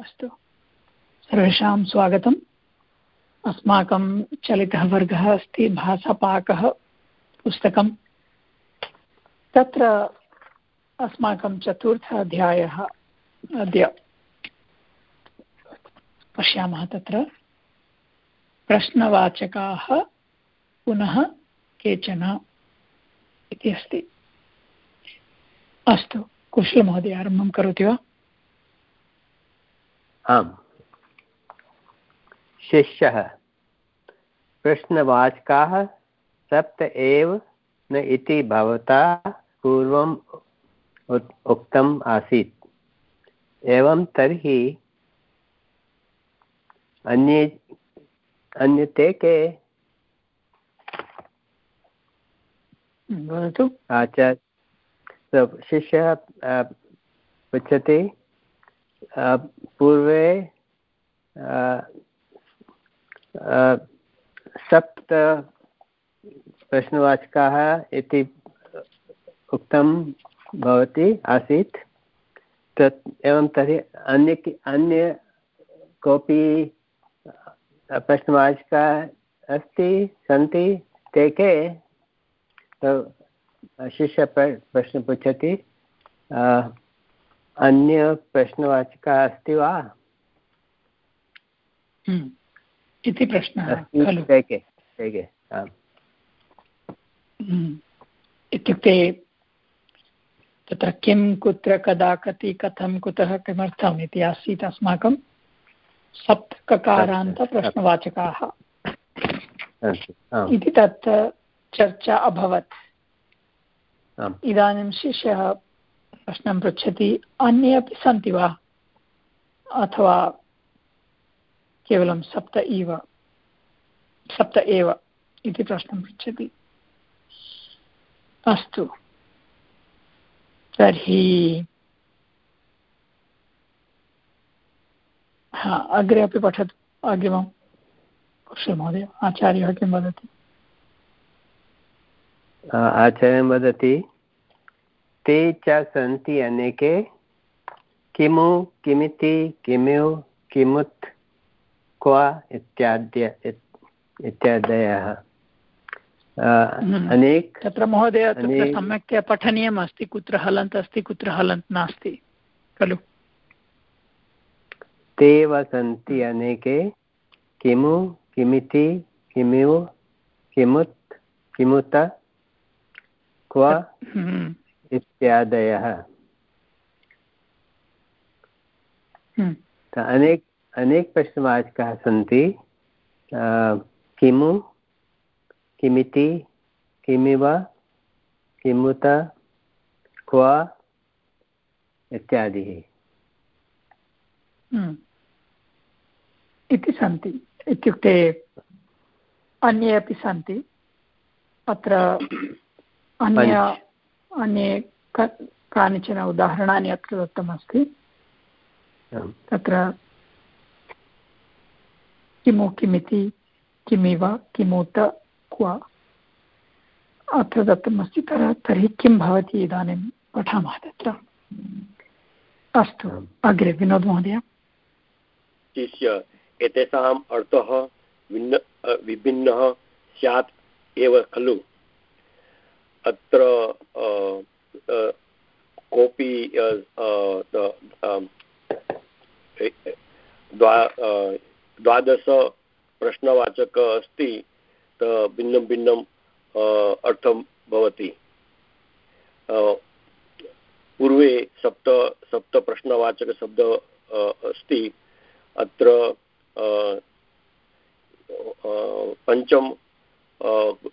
अस्तु। सर्वेषां स्वागतम्। अस्माकं चलितः वर्गः अस्ति भाषापाकः पुस्तकं तत्र अस्माकं चतुर्थ अध्यायः अद्य पश्यामः तत्र। प्रश्नवाचकाः पुनः केचन इति अस्ति। अस्तु, कुशलमहोदय, आरम्भं करोति वा? आम्। शिष्यः। प्रश्नवाचकाः सप्त एव न इति भवता पूर्वम् उक्तम् आसीत्। एवं तर्हि अन्ये अन्यते के? वदतु। आचार्य शिष्यः पृच्छति। पूर्वे सप्त प्रश्नवाचकाः इति उक्तं भवति, आसीत्। तत् एवं तर्हि अन्य अन्य कोऽपि प्रश्नवाचकाः अस्ति, सन्ति, ते के? शिष्य प्रश्न पृच्छति। अन्य प्रश्नवाचकः अस्ति वा? हम्म। इति प्रश्नः हम्म। इत्युक्ते तत्र किं कुत्र कदा कति कथं कुतः किमर्थम् इति आसीत् अस्माकं सप्तककारान्तप्रश्नवाचकाः इति तत् चर्चा अभवत्। इदानीं शिष्यः प्रश्नं पृच्छति। अन्ये अपि सन्ति वा? अथवा केवलं सप्त इव? सप्त एव इति प्रश्नं पृच्छति। अस्तु। तर्हि हा, अग्रे अपि पठतु। अग्रिमं कुशलमहोदय आचार्यः किं वदति? आचार्यं वदति ते च सन्ति अनेके किमु किमिति किमु किमुत् क्व इत्याद्य इत्यादयः हम्म। अनेक तत्र महोदय तत्र सम्यक्तया पठनीयम् अस्ति कुत्र हलन्त् अस्ति कुत्र हलन्त् नास्ति खलु ते वसन्ति अनेके किमु किमिति किमु किमुत् किमुत क्व हम्म। इत्यादयः। हम्म। अनेक अनेक प्रश्नवाचकाः सन्ति। किमु किमिति किमिव किमुत क्व इत्यादिः। हम्म। इति सन्ति। इत्युक्ते अन्ये अपि सन्ति। अत्र अन्य अन्ये कानिचन उदाहरणानि अत्र दत्तमस्ति। तत्र किमु किमिति किमिव किमुत क्व अत्र दत्तमस्ति। तर तर्हि किं भवति इदानीं पठामः तत्र? अस्तु अग्रे विनोद् महोदय। शिष्य एतेषाम् अर्थः भिन्न विभिन्नः स्यात् एव खलु। अत्र कोऽपि द्वादश प्रश्नवाचक अस्ति भिन्नं भिन्नं अर्थं भवति। पूर्वे सप्त सप्तप्रश्नवाचकशब्द अस्ति। अत्र पञ्चम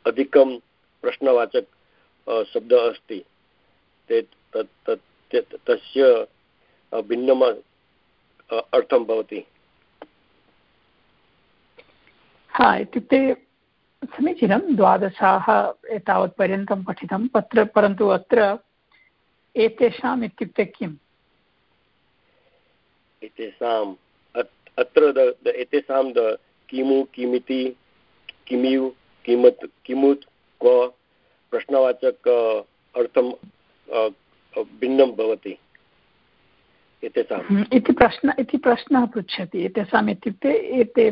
अधिकं प्रश्नवाचक शब्दः अस्ति। ते तस्य भिन्नम् अर्थं भवति। हा इत्युक्ते समीचीनं द्वादशाः एतावत्पर्यन्तं पठितं तत्र परन्तु अत्र एतेषाम् इत्युक्ते किम्? एतेषाम् अत्र एतेषां किमु किमिति किमियु किमत् किमुत् क्व प्रश्नवाचक अर्थं भिन्नं भवति एतेषाम् हम्म, इति प्रश्न इति प्रश्नः पृच्छति एतेषाम् इत्युक्ते एते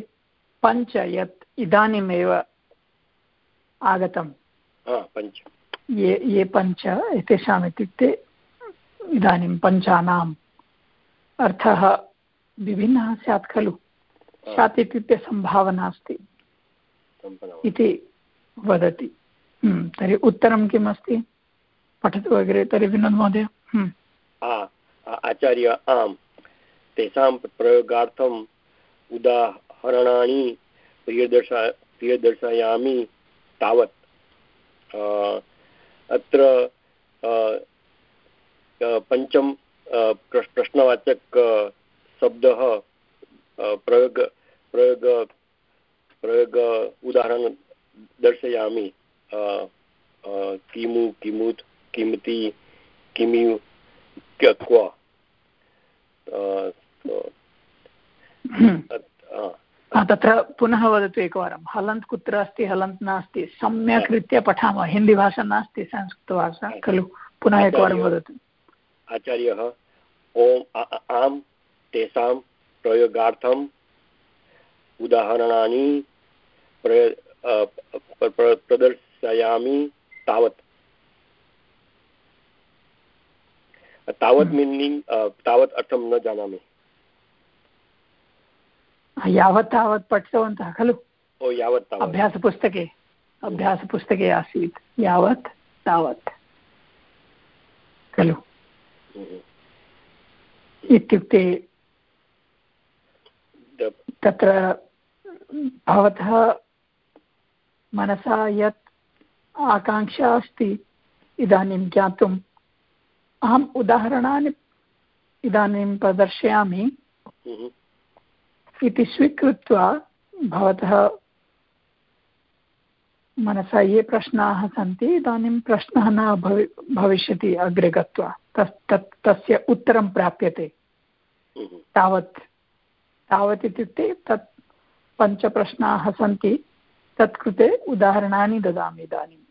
पञ्च यत् इदानीमेव आगतं पञ्च। ये ये पञ्च एतेषाम् इत्युक्ते इदानीं पञ्चानाम् अर्थः विभिन्नः स्यात् खलु। स्यात् इत्युक्ते सम्भावना अस्ति। इति वदति। तर्हि उत्तरं किम् अस्ति पठतु अग्रे, तर्हि विनोद् महोदय। हम्म। आचार्य, आम्। तेषां प्रयोगार्थम् उदाहरणानि प्रियदर्शा, प्रियदर्शयामि तावत्। अत्र पञ्चम प्रश्नवाचक शब्दः प्रयोग प्रयोग प्रयोग उदाहरणं दर्शयामि। किमु किमुत् किमिति किमि क्व तत्र पुनः वदतु एकवारं। हलन्त् कुत्र अस्ति हलन्त् नास्ति? सम्यक् रीत्या पठामः। हिन्दीभाषा नास्ति संस्कृतभाषा खलु। पुनः एकवारं वदतु। आचार्यः ओम् आम् तेषां प्रयोगार्थम् उदाहरणानि प्रदर्शयामि तावत्। तावत् मीनिङ्ग् हम्म। तावत् अर्थं न जानामि। यावत् तावत् पठितवन्तः खलु? ओ यावत् अभ्यासपुस्तके। अभ्यासपुस्तके आसीत्। यावत् तावत्। खलु? हम्म। इत्युक्ते तत्र भवतः मनसा यत् आकाङ्क्षा अस्ति। इदानीं ज्ञातुम्। अहम् उदाहरणानि इदानीं प्रदर्शयामि। हम्म। इति स्वीकृत्य भवतः मनसा ये प्रश्नाः सन्ति इदानीं प्रश्नः न भवि भविष्यति अग्रे गत्वा। तस् तत् तस्य उत्तरं प्राप्यते। हम्म। तावत् तावत् इत्युक्ते तत् पञ्चप्रश्नाः सन्ति। तत्कृते उदाहरणानि ददामि इदानीम्।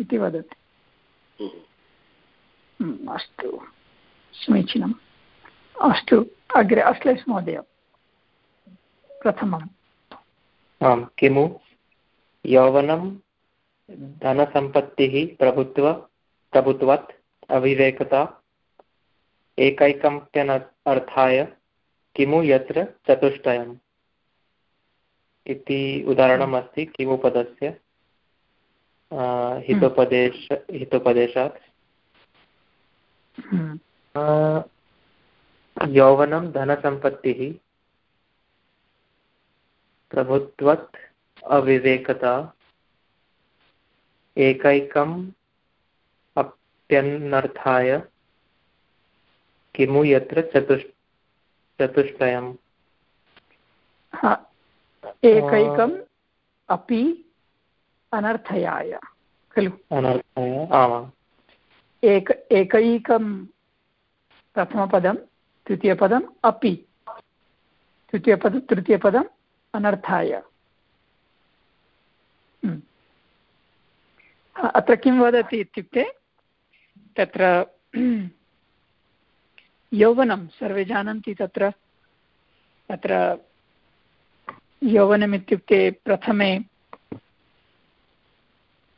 इति वदति। हम्म। हम्म, अस्तु। समीचीनम्। अस्तु अग्रे अश्लेष महोदय। प्रथमम्। आम् किमु? यौवनं धनसम्पत्तिः प्रभुत्व प्रभुत्वात् अविवेकता एकैकं अर्थाय किमु यत्र चतुष्टयम्? इति उदाहरणम् अस्ति किमु पदस्य? हितोपदेश हितोपदेशात्। यौवनं धनसम्पत्तिः प्रभुत्वत् अविवेकता एकैकम् अप्यनर्थाय किमु यत्र चतुष् चतुष्टयम् एकैकम् अपि अनर्थयाय खलु? अनर्थाय आमाम् एक एकैकं प्रथमपदं तृतीयपदम् अपि। तृतीयपदं तृतीयपदम् अनर्थाय। हम्म। अत्र किं वदति इत्युक्ते तत्र यौवनं सर्वे जानन्ति तत्र तत्र यौवनमित्युक्ते प्रथमे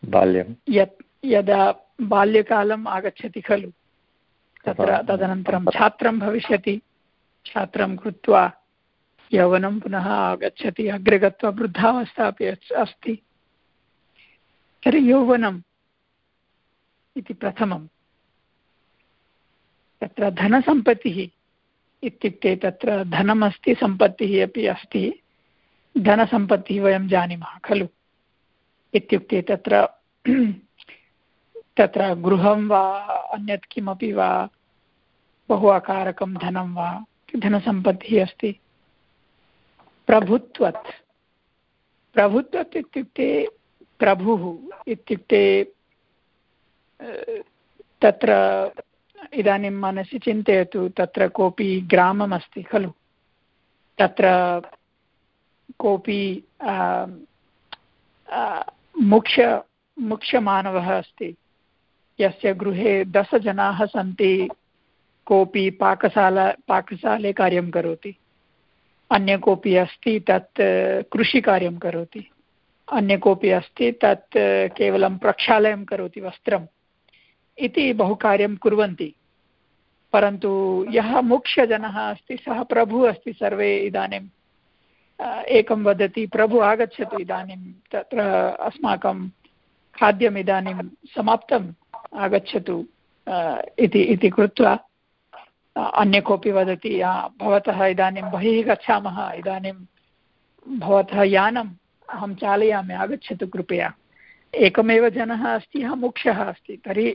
बाल्यं। यत् यदा बाल्यकालम् आगच्छति खलु तत्र तदनन्तरं छात्रं भविष्यति। छात्रं कृत्वा यौवनं पुनः आगच्छति अग्रे गत्वा वृद्धावस्था अपि अस्ति। तर्हि यौवनम् इति प्रथमं तत्र धनसम्पत्तिः इत्युक्ते तत्र धनमस्ति सम्पत्तिः अपि अस्ति। धनसम्पत्तिः वयं जानीमः खलु। इत्युक्ते तत्र तत्र गृहं वा अन्यत् किमपि वा बहु आकारकं धनं वा धनसम्पत्तिः अस्ति। प्रभुत्वत्। प्रभुत्वत् इत्युक्ते प्रभुः इत्युक्ते तत्र इदानीं मनसि चिन्तयतु, तत्र कोऽपि ग्राममस्ति खलु। तत्र कोऽपि मुख्य, मुख्यमानवः अस्ति। यस्य गृहे दशजनाः सन्ति, कोऽपि पाकशाला, पाकशाले कार्यं करोति। अन्य कोऽपि अस्ति, तत् कृषिकार्यं करोति। अन्य कोऽपि अस्ति, तत् केवलं प्रक्षालनं करोति वस्त्रम्। इति बहु कार्यं कुर्वन्ति। परन्तु यः मुख्यजनः अस्ति, सः प्रभुः अस्ति सर्वे इदानीं। एकं वदति प्रभु आगच्छतु इदानीं तत्र अस्माकं खाद्यम् इदानीं समाप्तम् आगच्छतु इति इति कृत्वा अन्य कोऽपि वदति भवतः इदानीं बहिः गच्छामः इदानीं भवतः यानम् अहं चालयामि आगच्छतु कृपया। एकमेव जनः अस्ति यः मुख्यः अस्ति तर्हि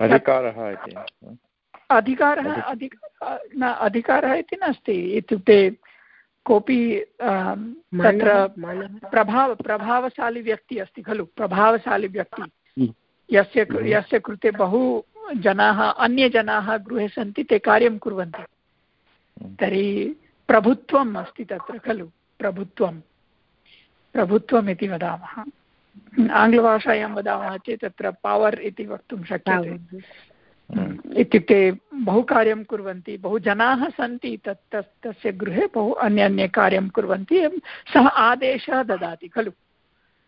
अधिकारः इति। अधिकारः अधिक न अधिकारः इति नास्ति इत्युक्ते कोऽपि तत्र प्रभाव प्रभावशाली व्यक्तिः अस्ति खलु प्रभावशाली व्यक्ति। हम्म। यस्य यस्य कृते बहु जनाः अन्यजनाः गृहे सन्ति ते कार्यं कुर्वन्ति। हम्म। तर्हि प्रभुत्वम् अस्ति तत्र खलु प्रभुत्वं। प्रभुत्वम् इति वदामः। आङ्ग्लभाषायां वदामः चेत् तत्र पवर् इति वक्तुं शक्यते। इत्युक्ते बहु कार्यं कुर्वन्ति बहु जनाः सन्ति तत् तस् तस्य गृहे बहु अन्य अन्य कार्यं कुर्वन्ति एवं सः आदेशः ददाति खलु?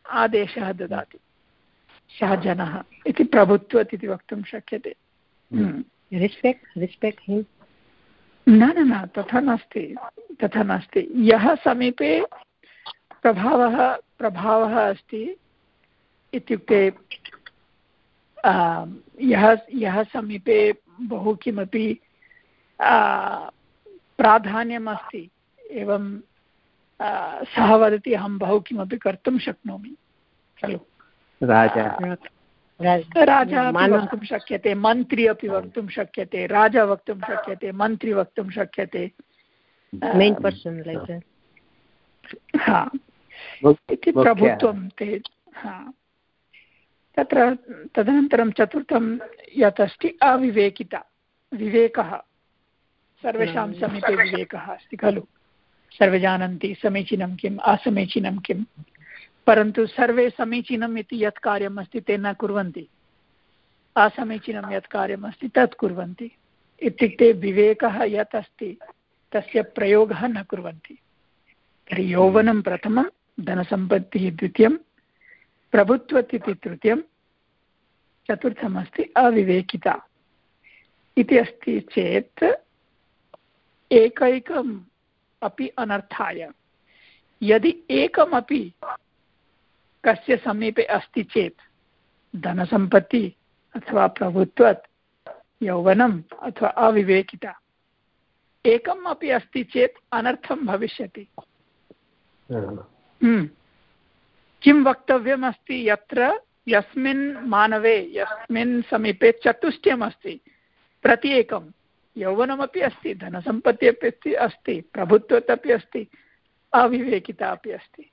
आदेशः ददाति सः जनः इति प्रभुत्वत् इति वक्तुं शक्यते। रिस्पेक्ट् रिस्पेक्ट् न न न तथा नास्ति तथा नास्ति। यः समीपे प्रभावः प्रभावः अस्ति इत्युक्ते यः यः समीपे बहु किमपि प्राधान्यम् अस्ति एवं सः वदति अहं बहु किमपि कर्तुं शक्नोमि। खलु। राजा। राजा। अपि वक्तुं शक्यते मन्त्री अपि वक्तुं शक्यते राजा वक्तुं शक्यते मन्त्री वक्तुं शक्यते। हा। इति प्रभुत्वं ते हा। तत्र तदनन्तरं चतुर्थं यत् अस्ति अविवेकिता विवेकः। सर्वेषां समीपे विवेकः अस्ति खलु। सर्वे जानन्ति समीचीनं किम् असमीचीनं किं परन्तु सर्वे समीचीनम् इति यत् कार्यम् अस्ति ते न कुर्वन्ति। असमीचीनं यत् कार्यमस्ति तत् कुर्वन्ति। इत्युक्ते विवेकः यत् अस्ति तस्य प्रयोगः न कुर्वन्ति। तर्हि यौवनं प्रथमं धनसम्पत्तिः द्वितीयं प्रभुत्वत् इति तृतीयं चतुर्थमस्ति अविवेकिता। इति अस्ति चेत् एकैकम् अपि अनर्थाय। यदि एकमपि कस्य समीपे अस्ति चेत् धनसम्पत्ति अथवा प्रभुत्वत् यौवनम् अथवा अविवेकिता। एकम् अपि अस्ति चेत् अनर्थं भविष्यति। हम्म। किं वक्तव्यमस्ति यत्र यस्मिन् मानवे यस्मिन् समीपे चतुष्टयमस्ति? प्रति एकं यौवनमपि अस्ति धनसम्पत्तिः अपि अस्ति प्रभुत्वत् अपि अस्ति अविवेकिता अपि अस्ति।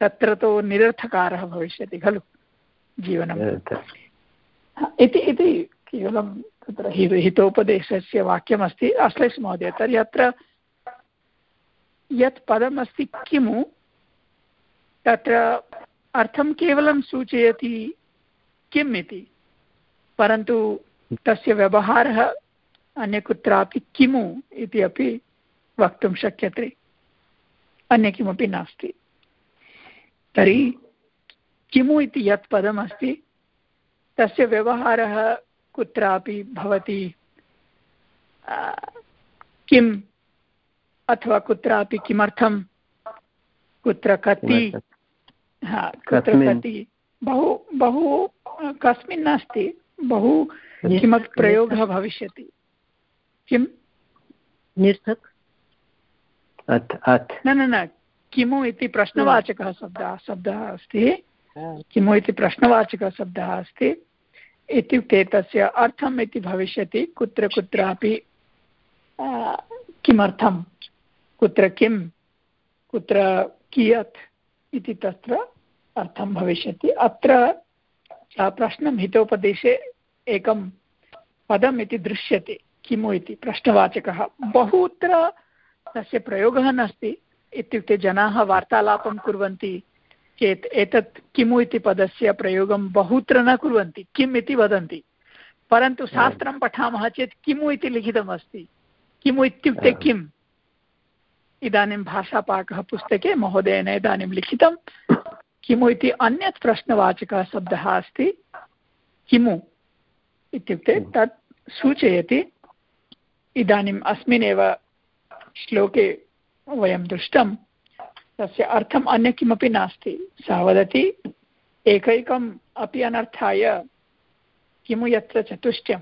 तत्र तु निरर्थकारः भविष्यति खलु? जीवनं इति इति केवलं तत्र हितोपदेशस्य वाक्यमस्ति। अश्लेष महोदय तर्हि अत्र यत् पदमस्ति किमु? तत्र अर्थं केवलं सूचयति किम् इति, परन्तु तस्य व्यवहारः अन्य कुत्रापि किमु इति अपि वक्तुं शक्यते। अन्य किमपि नास्ति। तर्हि किमु इति यत् पदमस्ति, तस्य व्यवहारः कुत्रापि भवति किम् अथवा कुत्रापि किमर्थं, कुत्र कति हा कुत्र कति बहु बहु कस्मिन् नास्ति बहु किमपि प्रयोगः भविष्यति। किं निर्थक्? न न न किमु इति प्रश्नवाचकः शब्दः शब्दः अस्ति। किमु इति प्रश्नवाचकः शब्दः अस्ति। इत्युक्ते तस्य अर्थम् इति भविष्यति कुत्र कुत्रापि किमर्थं? कुत्र किं कुत्र कियत्? इति तत्र अर्थं भविष्यति। अत्र प्रश्नं हितोपदेशे एकं पदम् इति दृश्यते किमु इति प्रश्नवाचकः। बहुत्र तस्य प्रयोगः नास्ति इत्युक्ते जनाः वार्तालापं कुर्वन्ति चेत् एतत् किमु इति पदस्य प्रयोगं बहुत्र न कुर्वन्ति किम् इति वदन्ति। परन्तु शास्त्रं पठामः चेत् किमु इति लिखितमस्ति। किमु इत्युक्ते किम्? इदानीं भाषापाकः पुस्तके महोदयेन इदानीं लिखितं किमु इति अन्यत् प्रश्नवाचकः शब्दः अस्ति किमु इत्युक्ते तत् सूचयति। इदानीम् अस्मिन्नेव श्लोके वयं दृष्टं तस्य अर्थम् अन्य किमपि नास्ति। सः वदति एकैकम् अपि अनर्थाय किमु यत्र चतुष्टयं?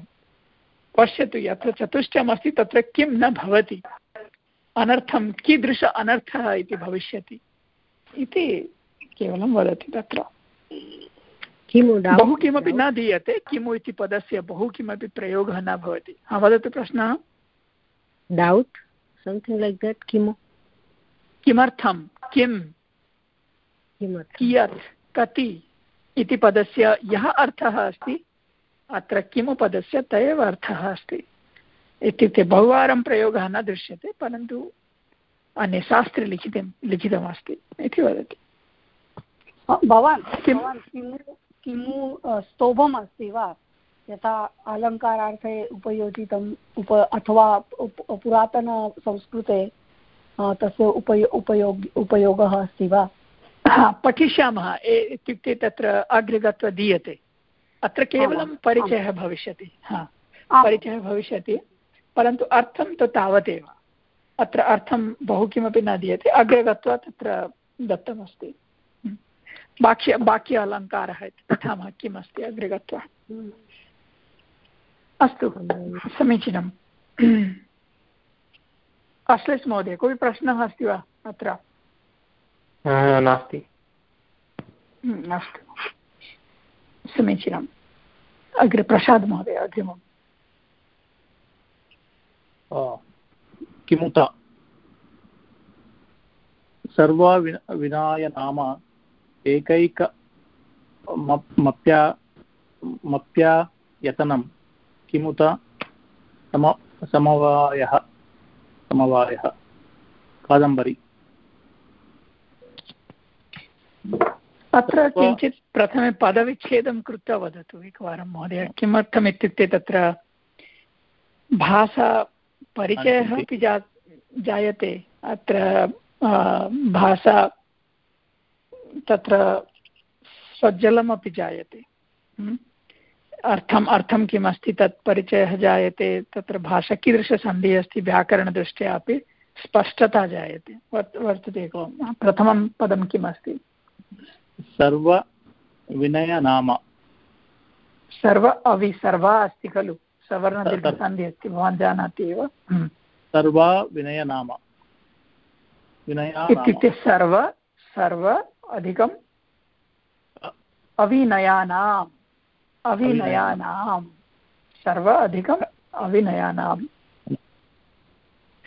पश्यतु यत्र चतुष्टयमस्ति तत्र किं न भवति? अनर्थं कीदृश अनर्थः इति भविष्यति। इति केवलं वदति तत्र। बहु किमपि न दीयते किमु इति पदस्य बहु किमपि प्रयोगः न भवति। हा वदतु प्रश्नः। डौट् सम्थिङ्ग् लैक् देट् किमु? किमर्थं? किं? कियत्? कति? इति पदस्य यः अर्थः अस्ति अत्र किमु पदस्य त एव अर्थः अस्ति। इत्युक्ते बहुवारं प्रयोगः न दृश्यते परन्तु अन्ये शास्त्रे लिखितं लिखितमस्ति इति वदति। भवान् किं? किमु किमु स्तोभम् अस्ति वा? यथा अलङ्कारार्थे उपयोजितम् उप अथवा पुरातनसंस्कृते तस्य उपयो उपयोग उपयोगः अस्ति वा? पठिष्यामः। इत्युक्ते तत्र अग्रे गत्वा दीयते। अत्र केवलं परिचयः भविष्यति। हा परिचयः भविष्यति। परन्तु अर्थं तु तावदेव। अत्र अर्थं बहु किमपि न दीयते। अग्रे गत्वा तत्र दत्तमस्ति। वाक्य वाक्य अलङ्कारः इति पठामः किमस्ति अग्रे गत्वा? अस्तु समीचीनम्। अश्लेष महोदय कोऽपि प्रश्नः अस्ति वा अत्र? नास्ति। अस्तु। समीचीनम्। अग्रे प्रसाद् महोदय अग्रिमम्। किमुत? सर्वा विन विनाय नाम एकैक मप्- मप्या मप्यायतनं किमुत? सम समवायः समवायः। कादम्बरी। अत्र किञ्चित् प्रथमे पदविच्छेदं कृत्वा वदतु एकवारं महोदय। किमर्थम् इत्युक्ते तत्र भाषा परिचयः अपि जा जायते। अत्र भाषा तत्र स्वज्जलमपि जायते। हम्म? अर्थम् अर्थं किम् अस्ति तत् परिचयः जायते। तत्र भाषा कीदृशसन्धिः अस्ति व्याकरणदृष्ट्या अपि स्पष्टता जायते। वर्त वर्तते एकं प्रथमं पदं किम् अस्ति सर्वविनयनाम सर्व अवि सर्वा अस्ति खलु। सवर्णदीर्घसन्धिः अस्ति भवान् जानाति एव। सर्वा विनयनाम। विनया इत्युक्ते सर्व सर्व अधिकम् अविनयानाम्। अविनयानां सर्व अधिकम् अविनयानां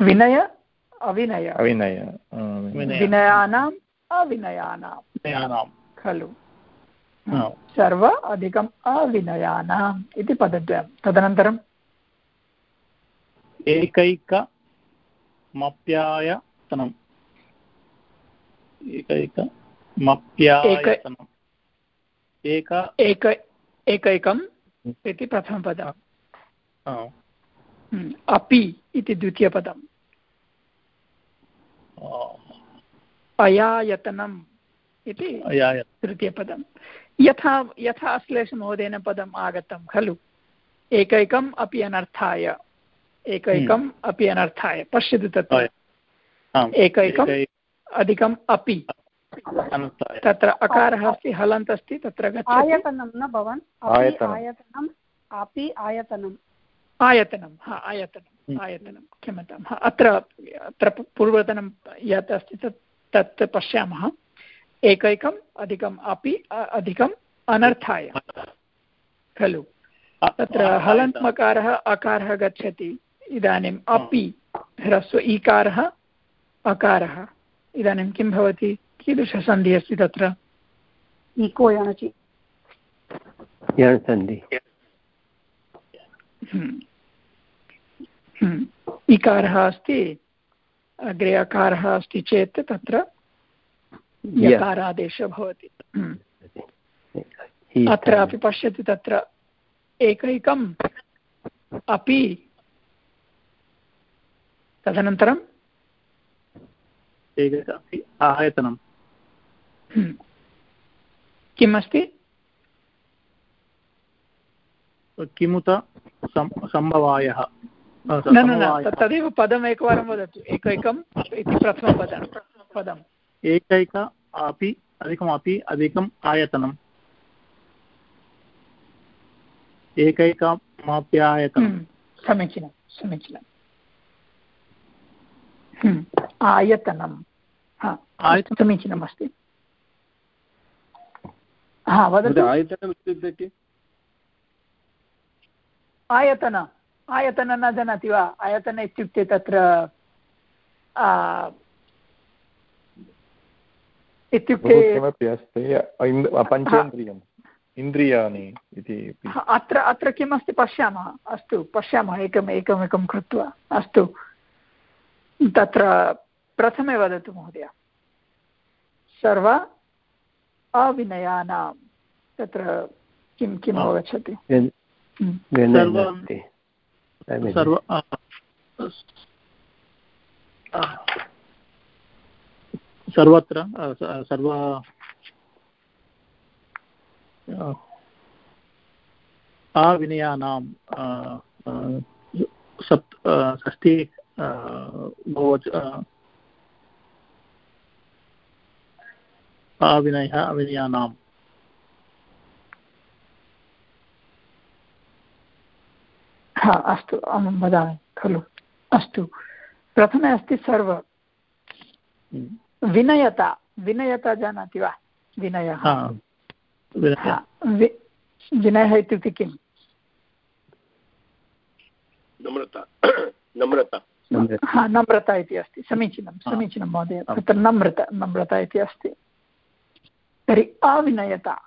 विनय अविनय। अविनय विनयानाम्। अविनयानां खलु। हा। सर्व अधिकम् अविनयानाम् इति पदद्वयं तदनन्तरं? एकैकमप्यायतनम्। एकैकमप्यायतनम्। एक एक एकैकम् इति प्रथमपदम्। हम्म, अपि इति द्वितीयपदम्। अयायतनम् इति अयाय तृतीयपदं यथा यथा अश्लेषमहोदयेन पदम् आगतं खलु? एकैकम् अपि अनर्थाय एकैकम् अपि अनर्थाय पश्यतु तत्र। एकैकम् अधिकम् अपि। तत्र अकारः अस्ति हलन्त् अस्ति तत्र आयतनं न भवान्। आयतनम् अपि आयतनम्। आयतनं हा आयतनम् हम्म। आयतनं क्षम्यतां। हा अत्र अत्र पूर्वतनं यत् अस्ति तत् तत् पश्यामः। एकैकम् अधिकम् अपि अधिकम् अनर्थाय। खलु? तत्र हलन्त् मकारः अकारः गच्छति। इदानीम् अपि ह्रस्व ईकारः अकारः। इदानीं किं भवति? कीदृशसन्धिः अस्ति तत्र? इको यणचि यणसन्धि हम्म। हम्म। इकारः अस्ति अग्रे अकारः अस्ति चेत् तत्र यकारादेशः भवति। अत्रापि पश्यतु तत्र एकैकम् अपि। तदनन्तरम्? आयतनं हम्म। किम् अस्ति किमुत सम्भवायः? न न न तदेव पदम् एकवारं वदतु। एकैकम् इति प्रथमपदं पदम्। एकैक अपि अधिकमपि अधिकम् आयतनम्। एकैकमप्यायतनं हम्म, समीचीनं समीचीनम् हम्म, आयतनं हा आयतनं। समीचीनमस्ति। हा वदतु। आयतनम् इत्युक्ते किम्? आयतन आयतन न जानाति वा? आयतन इत्युक्ते तत्र आ, इत्युक्ते किमपि अस्ति पञ्चेन्द्रियम् इन्द्रियाणि इति अत्र अत्र किमस्ति पश्यामः अस्तु पश्यामः एकम् एकमेकं कृत्वा अस्तु। तत्र प्रथमे वदतु महोदय। सर्व अविनयानां तत्र किं किम् अवगच्छति? हम्म, सर्वं- अ, अ, सर्वत्र सर्व अ, अविनयानां अ, अ, सप् षष्ठी बहुवच अविनयः अविनयानां हा अस्तु अहं वदामि खलु। अस्तु। प्रथमे अस्ति सर्व। विनयता विनयता जानाति वा? विनयः। विनयः। हा, इत्युक्ते किम्? नम्रता नम्रता। हा इति अस्ति। समीचीनं समीचीनं महोदय। तत्र नम्रता नम्रता इति अस्ति। तर्हि अविनयता।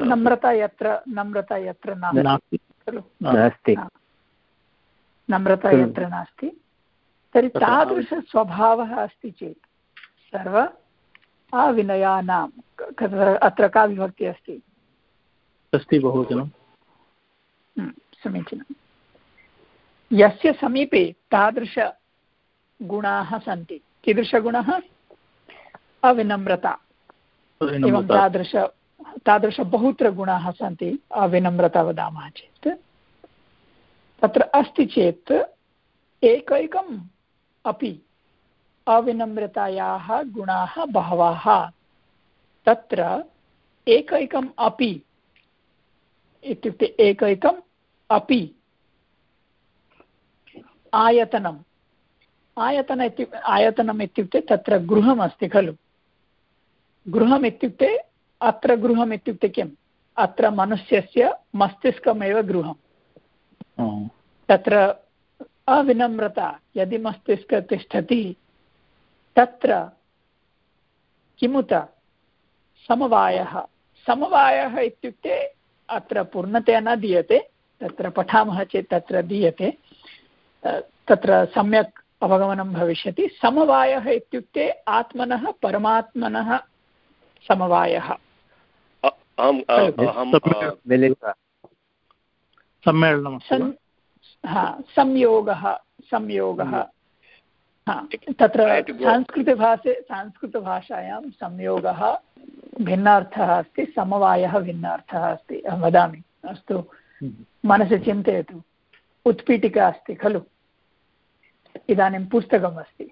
नम्रता यत्र नम्रता यत्र नास्ति। नास्ति। खलु? नम्रता यत्र नास्ति। तर्हि तादृशस्वभावः अस्ति चेत् सर्व अविनयानां अत्र का विभक्तिः अस्ति? षष्ठी बहुवचनं समीचीनं। यस्य समीपे तादृशगुणाः सन्ति कीदृशगुणः? अविनम्रता। एवं तादृश तादृश बहुत्र गुणाः सन्ति अविनम्रता वदामः चेत्। तत्र अस्ति चेत् एकैकम् अपि अविनम्रतायाः गुणाः बहवः। तत्र एकैकम् अपि इत्युक्ते एकैकम् अपि आयतनम्। आयतन इत्युक्ते आयतनम् इत्युक्ते तत्र गृहमस्ति खलु। गृहम् इत्युक्ते अत्र गृहम् इत्युक्ते किम्? अत्र मनुष्यस्य मस्तिष्कमेव गृहम्। तत्र अविनम्रता यदि मस्तिष्क तिष्ठति तत्र किमुत? समवायः। समवायः इत्युक्ते अत्र पूर्णतया न दीयते तत्र पठामः चेत् तत्र दीयते तत्र सम्यक् अवगमनं भविष्यति। समवायः इत्युक्ते आत्मनः परमात्मनः समवायः। अ- हा संयोगः संयोगः. हा तत्र. संस्कृतभाषे संस्कृतभाषायां संयोगः भिन्नार्थः अस्ति समवायः भिन्नार्थः अस्ति. अहं वदामि अस्तु मनसि चिन्तयतु. उत्पीठिका अस्ति खलु? इदानीं पुस्तकमस्ति.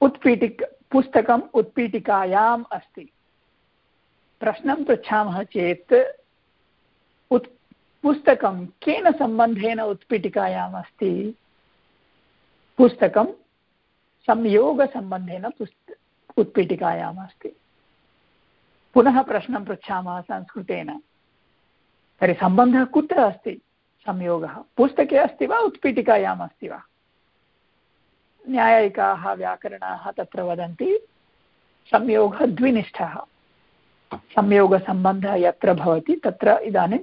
उत्पीठिक पुस्तकम् उत्पीठिकायाम् अस्ति. प्रश्नं पृच्छामः चेत् पुस्तकं केन सम्बन्धेन उत्पीठिकायाम् अस्ति? पुस्तकं संयोगसम्बन्धेन पुस्त, उत्पीठिकायाम् अस्ति। पुनः प्रश्नं पृच्छामः संस्कृतेन। तर्हि सम्बन्धः कुत्र अस्ति? संयोगः। पुस्तके अस्ति वा, उत्पीठिकायाम् अस्ति वा? न्यायिकाः व्याकरणाः तत्र वदन्ति। संयोगः द्विनिष्ठः संयोगसम्बन्धः यत्र भवति, तत्र इदानीं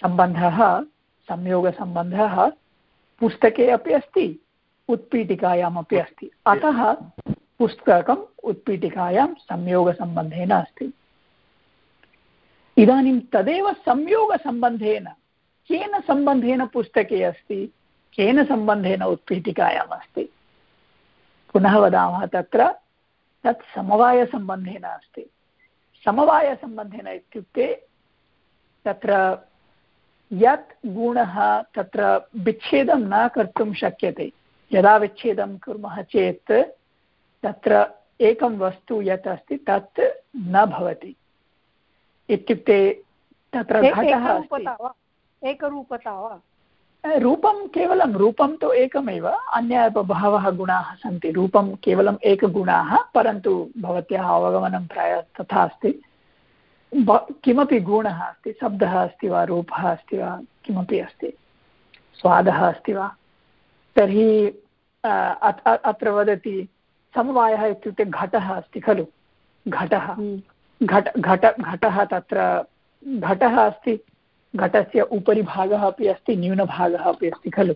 सम्बन्धः संयोगसम्बन्धः पुस्तके अपि अस्ति उत्पीठिकायामपि अस्ति। अतः पुस्तकम् उत्पीठिकायां संयोगसम्बन्धेन अस्ति। इदानीं तदेव संयोगसम्बन्धेन केन सम्बन्धेन पुस्तके अस्ति केन सम्बन्धेन उत्पीठिकायाम् अस्ति? पुनः वदामः तत्र तत् समवायसम्बन्धेन अस्ति। समवायसम्बन्धेन इत्युक्ते तत्र यत् गुणः तत्र विच्छेदं न कर्तुं शक्यते। यदा विच्छेदं कुर्मः चेत् तत्र एकं वस्तु यत् अस्ति तत् न भवति। इत्युक्ते तत्र घटः एकरूपता वा? रूपं केवलं रूपं तु एकमेव। अन्य बहवः गुणाः सन्ति। रूपं केवलम् एकगुणाः परन्तु भवत्याः अवगमनं प्रायः तथा अस्ति। किमपि गुणः अस्ति शब्दः अस्ति वा रूपः अस्ति वा किमपि अस्ति स्वादः अस्ति वा तर्हि अत्र वदति समवायः इत्युक्ते घटः अस्ति खलु घटः हम्म। घट घट घटः तत्र घटः अस्ति घटस्य उपरि भागः अपि अस्ति न्यूनभागः अपि अस्ति खलु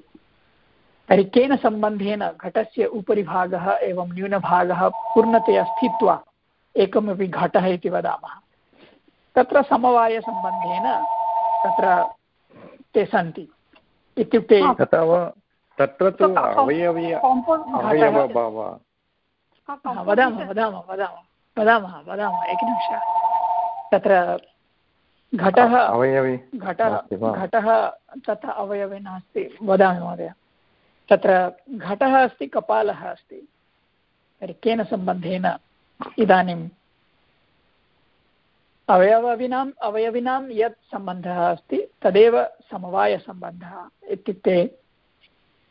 तर्हि केन सम्बन्धेन घटस्य उपरि भागः एवं न्यूनभागः पूर्णतया स्थित्वा एकमपि घटः इति वदामः तत्र समवायसम्बन्धेन तत्र ते सन्ति इत्युक्ते तत्र तु वदामः। वदामः वदामः वदामः। वदामः एकनिमिष। तत्र घटः अवयवी घटः घटः तथा अवयवे नास्ति। वदामि महोदय। तत्र घटः अस्ति कपालः अस्ति। तर्हि केन सम्बन्धेन इदानीम् अवयविनाम् अवयविनां यत् सम्बन्धः अस्ति, तदेव समवायसम्बन्धः इत्युक्ते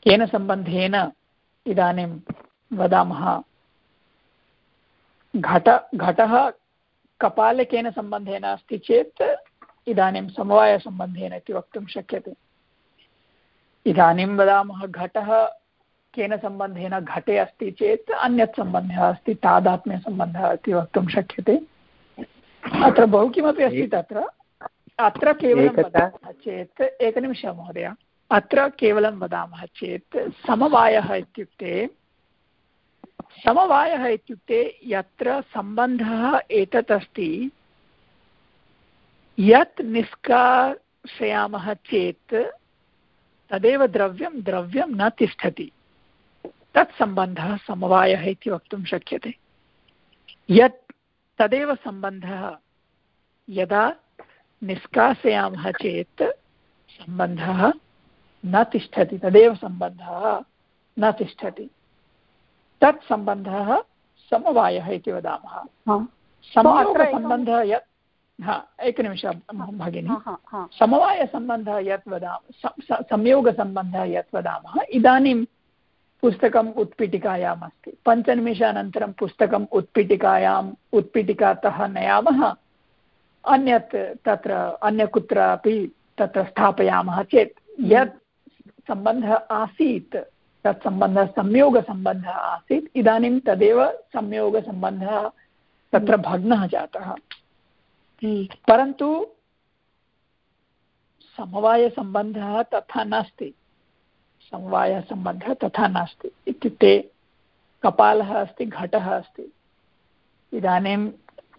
केन सम्बन्धेन इदानीं वदामः? घट, घटः कपाले केन सम्बन्धेन अस्ति चेत् इदानीं समवायसम्बन्धेन इति वक्तुं शक्यते। इदानीं वदामः घटः केन सम्बन्धेन घटे अस्ति चेत् अन्यत् सम्बन्धः अस्ति, तादात्म्यसम्बन्धः इति वक्तुं शक्यते। अत्र बहु किमपि अस्ति तत्र। अत्र केवलं वदामः चेत् एकनिमिषः महोदय। अत्र केवलं वदामः चेत् समवायः इत्युक्ते समवायः इत्युक्ते यत्र सम्बन्धः एतत् अस्ति यत् निष्कासयामः चेत् तदेव द्रव्यं द्रव्यं न तिष्ठति। तत् सम्बन्धः समवायः इति वक्तुं शक्यते। यत् तदेव सम्बन्धः। यदा निष्कासयामः चेत् सम्बन्धः न तिष्ठति तदेव सम्बन्धः न तिष्ठति। तत् सम्बन्धः समवायः इति वदामः। समवायसम्बन्धः यत् हा एकनिमिषं भगिनि। समवायसम्बन्धः यत् वदामः संयोगसम्बन्धः यत् वदामः इदानीं पुस्तकम् उत्पीठिकायाम् अस्ति पञ्चनिमिषानन्तरं पुस्तकम् उत्पीठिकायाम् उत्पीठिकातः नयामः। अन्यत् तत्र अन्य कुत्रापि तत्र स्थापयामः चेत् यत् सम्बन्धः आसीत् तत् सम्बन्धः संयोगसम्बन्धः आसीत् इदानीं तदेव संयोगसम्बन्धः तत्र भग्नः जातः। परन्तु समवायसम्बन्धः तथा नास्ति। समवायसम्बन्धः तथा नास्ति। इत्युक्ते कपालः अस्ति, घटः अस्ति। इदानीं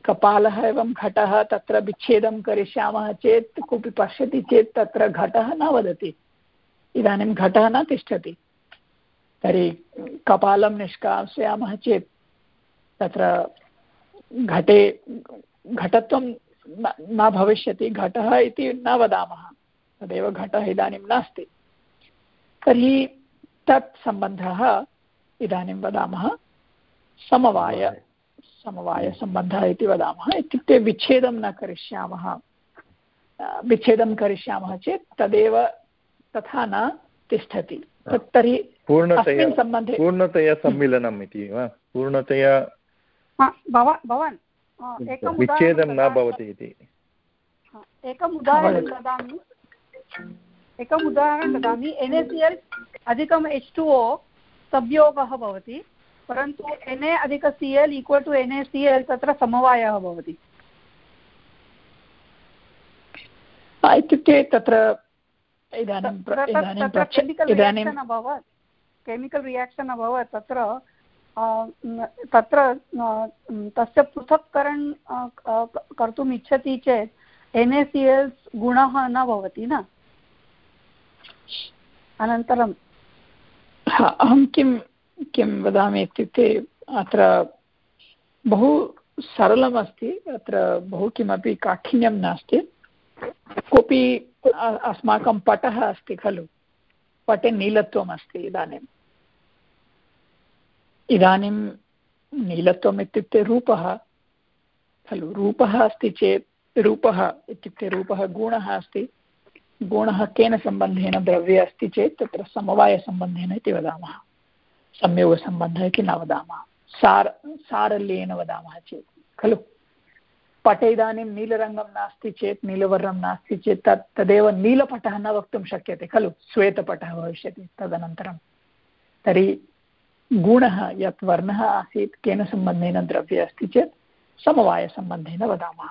कपालः एवं घटः तत्र विच्छेदं करिष्यामः चेत्, कोऽपि पश्यति चेत् तत्र घटः न वदति। इदानीं घटः न तिष्ठति। तर्हि कपालं निष्कासयामः चेत् तत्र घटे, घटत्वं न भविष्यति। घटः इति न वदामः। तदेव घटः इदानीं नास्ति। तर्हि तत् सम्बन्धः इदानीं वदामः। समवाय समवायसम्बन्धः इति वदामः। इत्युक्ते विच्छेदं न करिष्यामः। विच्छेदं करिष्यामः चेत् तदेव तथा न तिष्ठति। तत् तर्हि पूर्णतया पूर्णतया सम्मिलनम् इति वा? पूर्णतया भवान् विच्छेदं न भवति इति। एकम् उदाहरणं ददामि। एकम् उदाहरणं ददामि. एन् ए सि एल् अधिकम् एच् टु ओ संयोगः भवति परन्तु एन् ए अधिक C L equal to N A C L तत्र समवायः भवति. इत्युक्ते तत्र अभवत्. केमिकल् रियाक्षन् अभवत्. तत्र तत्र तस्य पृथक्करण् कर्तुम् इच्छति चेत् एन् एस् इ एस् गुणः न भवति न? अनन्तरं, अहं किं किं वदामि इत्युक्ते, अत्र बहु सरलमस्ति, अत्र बहु किमपि काठिन्यं नास्ति। कोऽपि अस्माकं पटः अस्ति खलु। पटे नीलत्वम् अस्ति इदानीम् इदानीं नीलत्वम् इत्युक्ते रूपः, खलु। रूपः अस्ति चेत् रूपः इत्युक्ते रूपः गुणः अस्ति। गुणः केन सम्बन्धेन द्रव्ये अस्ति चेत् तत्र समवायसम्बन्धेन इति वदामः। संयोगसम्बन्धः इति न वदामः। सार, सारल्येन वदामः चेत्। खलु? पटे इदानीं नीलरङ्गं नास्ति चेत्, नीलवर्णं नास्ति चेत् तत्, तदेव नीलपटः न वक्तुं शक्यते। खलु? श्वेतपटः भविष्यति तदनन्तरं। तर्हि गुणः यत् वर्णः आसीत्, केन सम्बन्धेन द्रव्ये अस्ति चेत्, समवायसम्बन्धेन वदामः।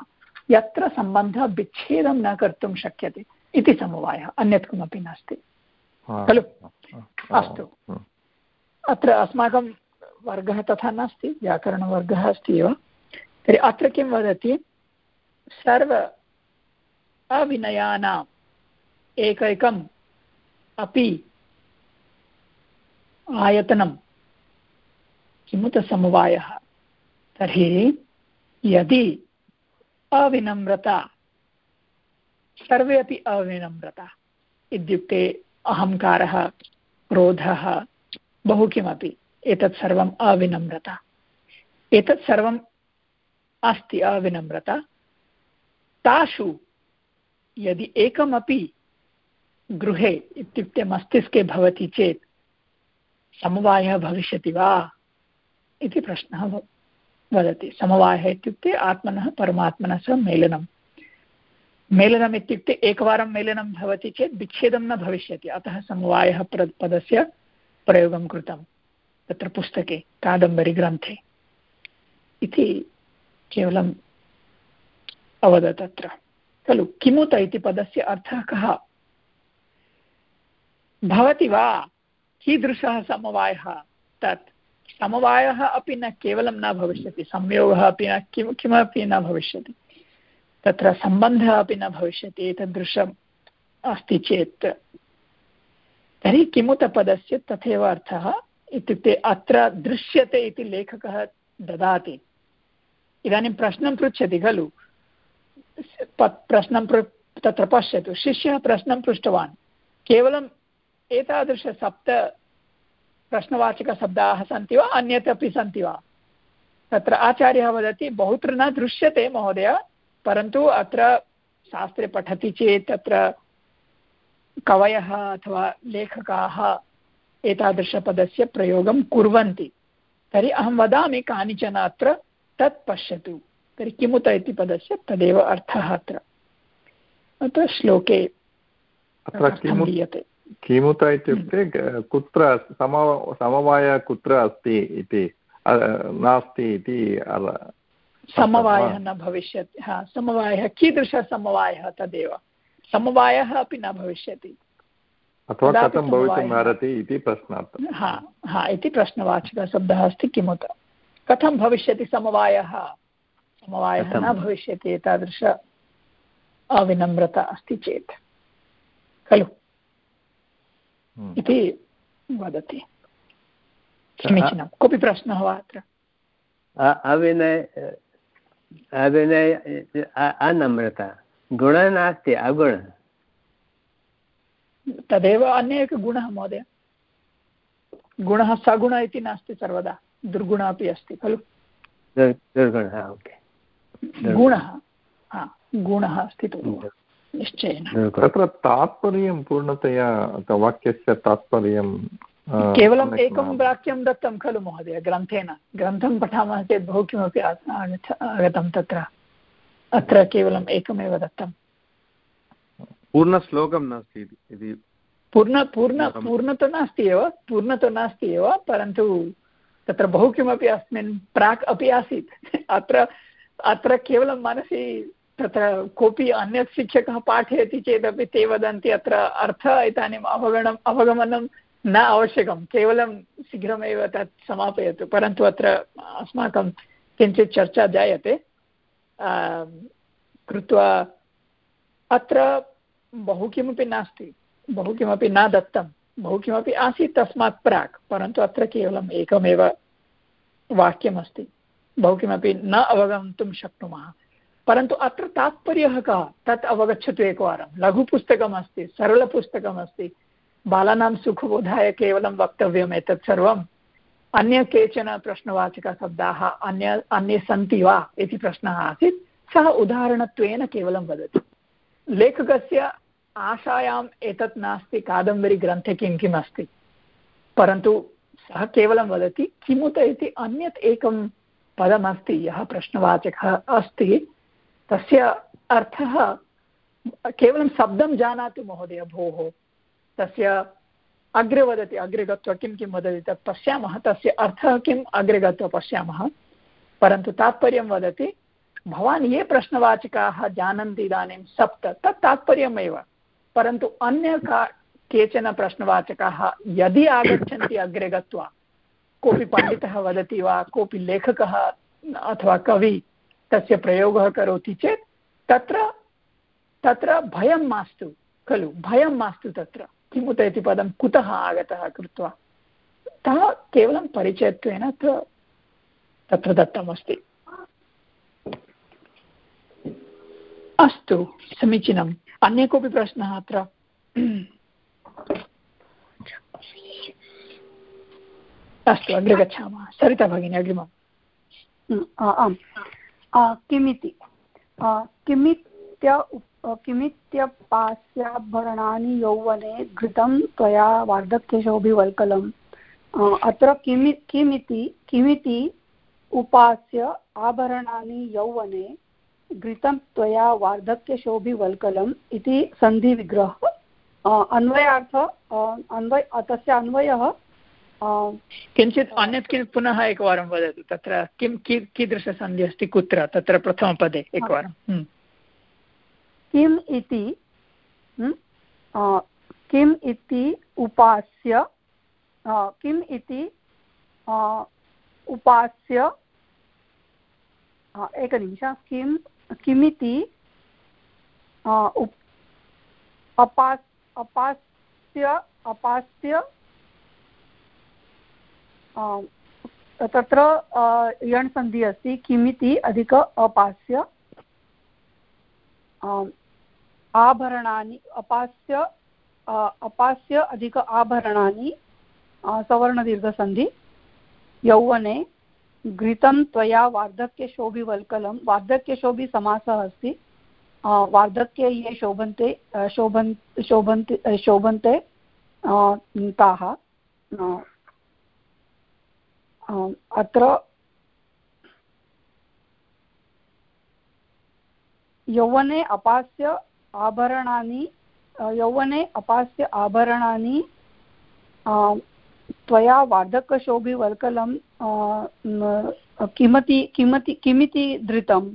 यत्र सम्बन्धः विच्छेदं न कर्तुं शक्यते इति समवायः अन्यत् किमपि नास्ति। खलु? अस्तु। अत्र अस्माकं वर्गः तथा नास्ति व्याकरणवर्गः अस्ति एव। तर्हि अत्र किं वदति? सर्व अविनयानाम् एकैकम् अपि आयतनं किमुत समवायः तर्हि यदि अविनम्रता सर्वे अपि अविनम्रता इत्युक्ते अहङ्कारः क्रोधः, बहु किमपि, एतत् सर्वम् अविनम्रता। एतत् सर्वम् अस्ति अविनम्रता। तासु यदि एकमपि गृहे इत्युक्ते मस्तिष्के भवति चेत् समवायः भविष्यति वा इति प्रश्नः वदति। समवायः इत्युक्ते आत्मनः, परमात्मनः सह मेलनं। मेलनम् इत्युक्ते एकवारं मेलनं भवति चेत् विच्छेदं न भविष्यति। अतः समवायः प्र पदस्य प्रयोगं कृतं तत्र पुस्तके कादम्बरीग्रन्थे। इति केवलम् अवदत् अत्र। खलु, किमुत इति पदस्य अर्थः कः? भवति वा? कीदृशः समवायः? तत् समवायः अपि न केवलं न भविष्यति, संयोगः अपि न किं किमपि न भविष्यति। तत्र सम्बन्धः अपि न भविष्यति एतादृशम् अस्ति चेत्। तर्हि किमुतपदस्य तथैव अर्थः? इत्युक्ते अत्र दृश्यते इति लेखकः ददाति। इदानीं प्रश्नं पृच्छति खलु? प्रश्नं पृ तत्र पश्यतु। शिष्यः प्रश्नं पृष्टवान्। केवलम् एतादृशसप्त प्रश्नवाचकशब्दाः सन्ति वा अन्यत् अपि सन्ति वा? तत्र आचार्यः वदति, बहुत्र न दृश्यते महोदय। परन्तु अत्र शास्त्रे पठति चेत् तत्र कवयः अथवा लेखकाः एतादृशपदस्य प्रयोगं कुर्वन्ति। तर्हि अहं वदामि कानिचन अत्र तत् पश्यतु। तर्हि किमुत इति पदस्य तदेव अर्थः अत्र। अत्र श्लोके दीयते किमुत इत्युक्ते कुत्र सम समवायः कुत्र अस्ति इति नास्ति इति समवायः न भविष्यति। हा समवायः कीदृशसमवायः तदेव। समवायः अपि न भविष्यति। अथवा कथं भवितुम् अर्हति इति प्रश्नार्थं हा हा इति प्रश्नवाचकशब्दः अस्ति किमुत? कथं भविष्यति समवायः? समवायः न भविष्यति एतादृश अविनम्रता अस्ति चेत्। खलु? हम्म। इति वदति। समीचीनं। कोऽपि प्रश्नः वा अत्र? अविनय अविनय अनम्रता। गुणः नास्ति अगुणः। तदेव अन्य एकः गुणः महोदय। गुणः सगुण इति नास्ति सर्वदा। दुर्गुणः अपि अस्ति खलु? दुर्गुणः ओके। गुणः हा गुणः अस्ति निश्चयेन। तत्र तात्पर्यं पूर्णतया वाक्यस्य तात्पर्यं केवलम् एकं वाक्यं दत्तं खलु महोदय ग्रन्थेन। ग्रन्थं पठामः चेत् बहु किमपि आगतं तत्र। अत्र केवलम् एकमेव दत्तं पूर्णश्लोकं नास्ति इति पूर्ण पूर्ण पूर्ण तु नास्ति एव पूर्ण तु नास्ति एव परन्तु तत्र बहु किमपि अस्मिन् प्राक् अपि आसीत्। अत्र अत्र केवलं मनसि तत्र कोऽपि अन्यत् शिक्षकः पाठयति चेदपि ते वदन्ति अत्र अर्थः इदानीम् अवगमनम् अवगमनं न आवश्यकं, केवलं शीघ्रमेव तत् समापयतु, परन्तु अत्र अस्माकं किञ्चित् चर्चा जायते। कृत्वा अत्र बहु किमपि नास्ति, बहु किमपि न दत्तं, बहु किमपि आसीत् तस्मात् प्राक्, परन्तु अत्र केवलम् एकमेव वाक्यमस्ति। बहु किमपि न अवगन्तुं शक्नुमः। परन्तु अत्र तात्पर्यः कः? तत् अवगच्छतु एकवारं। लघुपुस्तकमस्ति, सरलपुस्तकमस्ति बालानां सुखबोधाय केवलं वक्तव्यम् एतत् सर्वम् अन्य केचन प्रश्नवाचकशब्दाः अन्य, अन्ये सन्ति वा इति प्रश्नः आसीत्। सः उदाहरणत्वेन केवलं वदति। लेखकस्य आशायाम् एतत् नास्ति, कादम्बरीग्रन्थे किं, किम् अस्ति? परन्तु सः केवलं वदति, किमुत इति अन्यत् एकं पदमस्ति, यः प्रश्नवाचकः अस्ति। तस्य अर्थः, केवलं शब्दं जानातु महोदय, भोः। तस्य अग्रे वदति, अग्रे गत्वा किं किं वदति, तत् पश्यामः। तस्य अर्थः किम्, अग्रे गत्वा पश्यामः। परन्तु तात्पर्यं वदति, भवान् ये प्रश्नवाचकाः जानन्ति इदानीं सप्त, तत् तात्पर्यमेव। परन्तु अन्य का, केचन प्रश्नवाचकाः यदि आगच्छन्ति अग्रे गत्वा, कोऽपि पण्डितः वदति वा, कोऽपि लेखकः अथवा कवि तस्य प्रयोगः करोति चेत्, तत्र तत्र भयं मास्तु, खलु, भयं मास्तु तत्र। किमुत इति पदं? कुतः आगतः कृत्वा? अतः केवलं परिचयत्वेन अत्र तत्र दत्तमस्ति। अस्तु, समीचीनम्। अन्य कोऽपि प्रश्नः अत्र? अस्तु, अग्रे गच्छामः। सरिता भगिनी, अग्रिमम्। आम्। किमिति? किमित्य किमित्यपास्याभरणानि यौवने घृतं त्वया वार्धक्यशोभिवल्कलम्। अत्र किमि किमिति किमिति उपास्य आभरणानि यौवने घृतं त्वया वार्धक्यशोभिवल्कलम् इति सन्धिविग्रहः। अन्वयार्थ अन्वय तस्य अन्वयः किञ्चित् अन्यत् किं पुनः एकवारं वदतु तत्र किं कीदृशसन्धिः अस्ति कुत्र तत्र प्रथमपदे एकवारं। किम् इति किम् इति उपास्य किम् इति उपास्य एकनिमिष किं किमिति अपास्, अपास्य अपास्य तत्र यण् सन्धिः अस्ति, किमिति अधिक अपास्य आभरणानि, अपास्य अपास्य अधिक आभरणानि सवर्णदीर्घसन्धि, यौवने, घृतं त्वया वार्धक्यशोभिवल्कलं, वार्धक्यशोभि समासः अस्ति वार्धक्ये ये शोभन्ते शोभन्, शोभन्ते शोभन्ते ताः अत्र यौवने अपास्य आभरणानि यौवने अपास्य आभरणानि त्वया वार्धकशोभिवल्कलं किमति किमति किमिति धृतम्?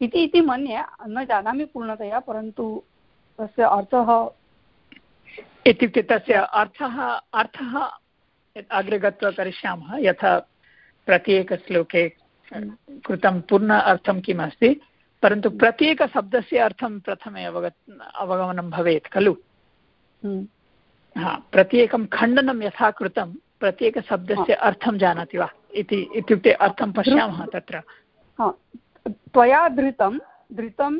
इति इति मन्ये न जानामि पूर्णतया परन्तु तस्य अर्थः इत्युक्ते तस्य अर्थः अर्थः अग्रे गत्वा करिष्यामः यथा प्रत्येकश्लोके कृतं पूर्ण अर्थं किम् अस्ति परन्तु प्रत्येकशब्दस्य अर्थं प्रथमे अवगत् अवगमनं भवेत् खलु हम्म। हा प्रत्येकं खण्डनं यथा कृतं प्रत्येकशब्दस्य अर्थं जानाति वा इति इत्युक्ते अर्थं पश्यामः तत्र त्वया धृतं धृतं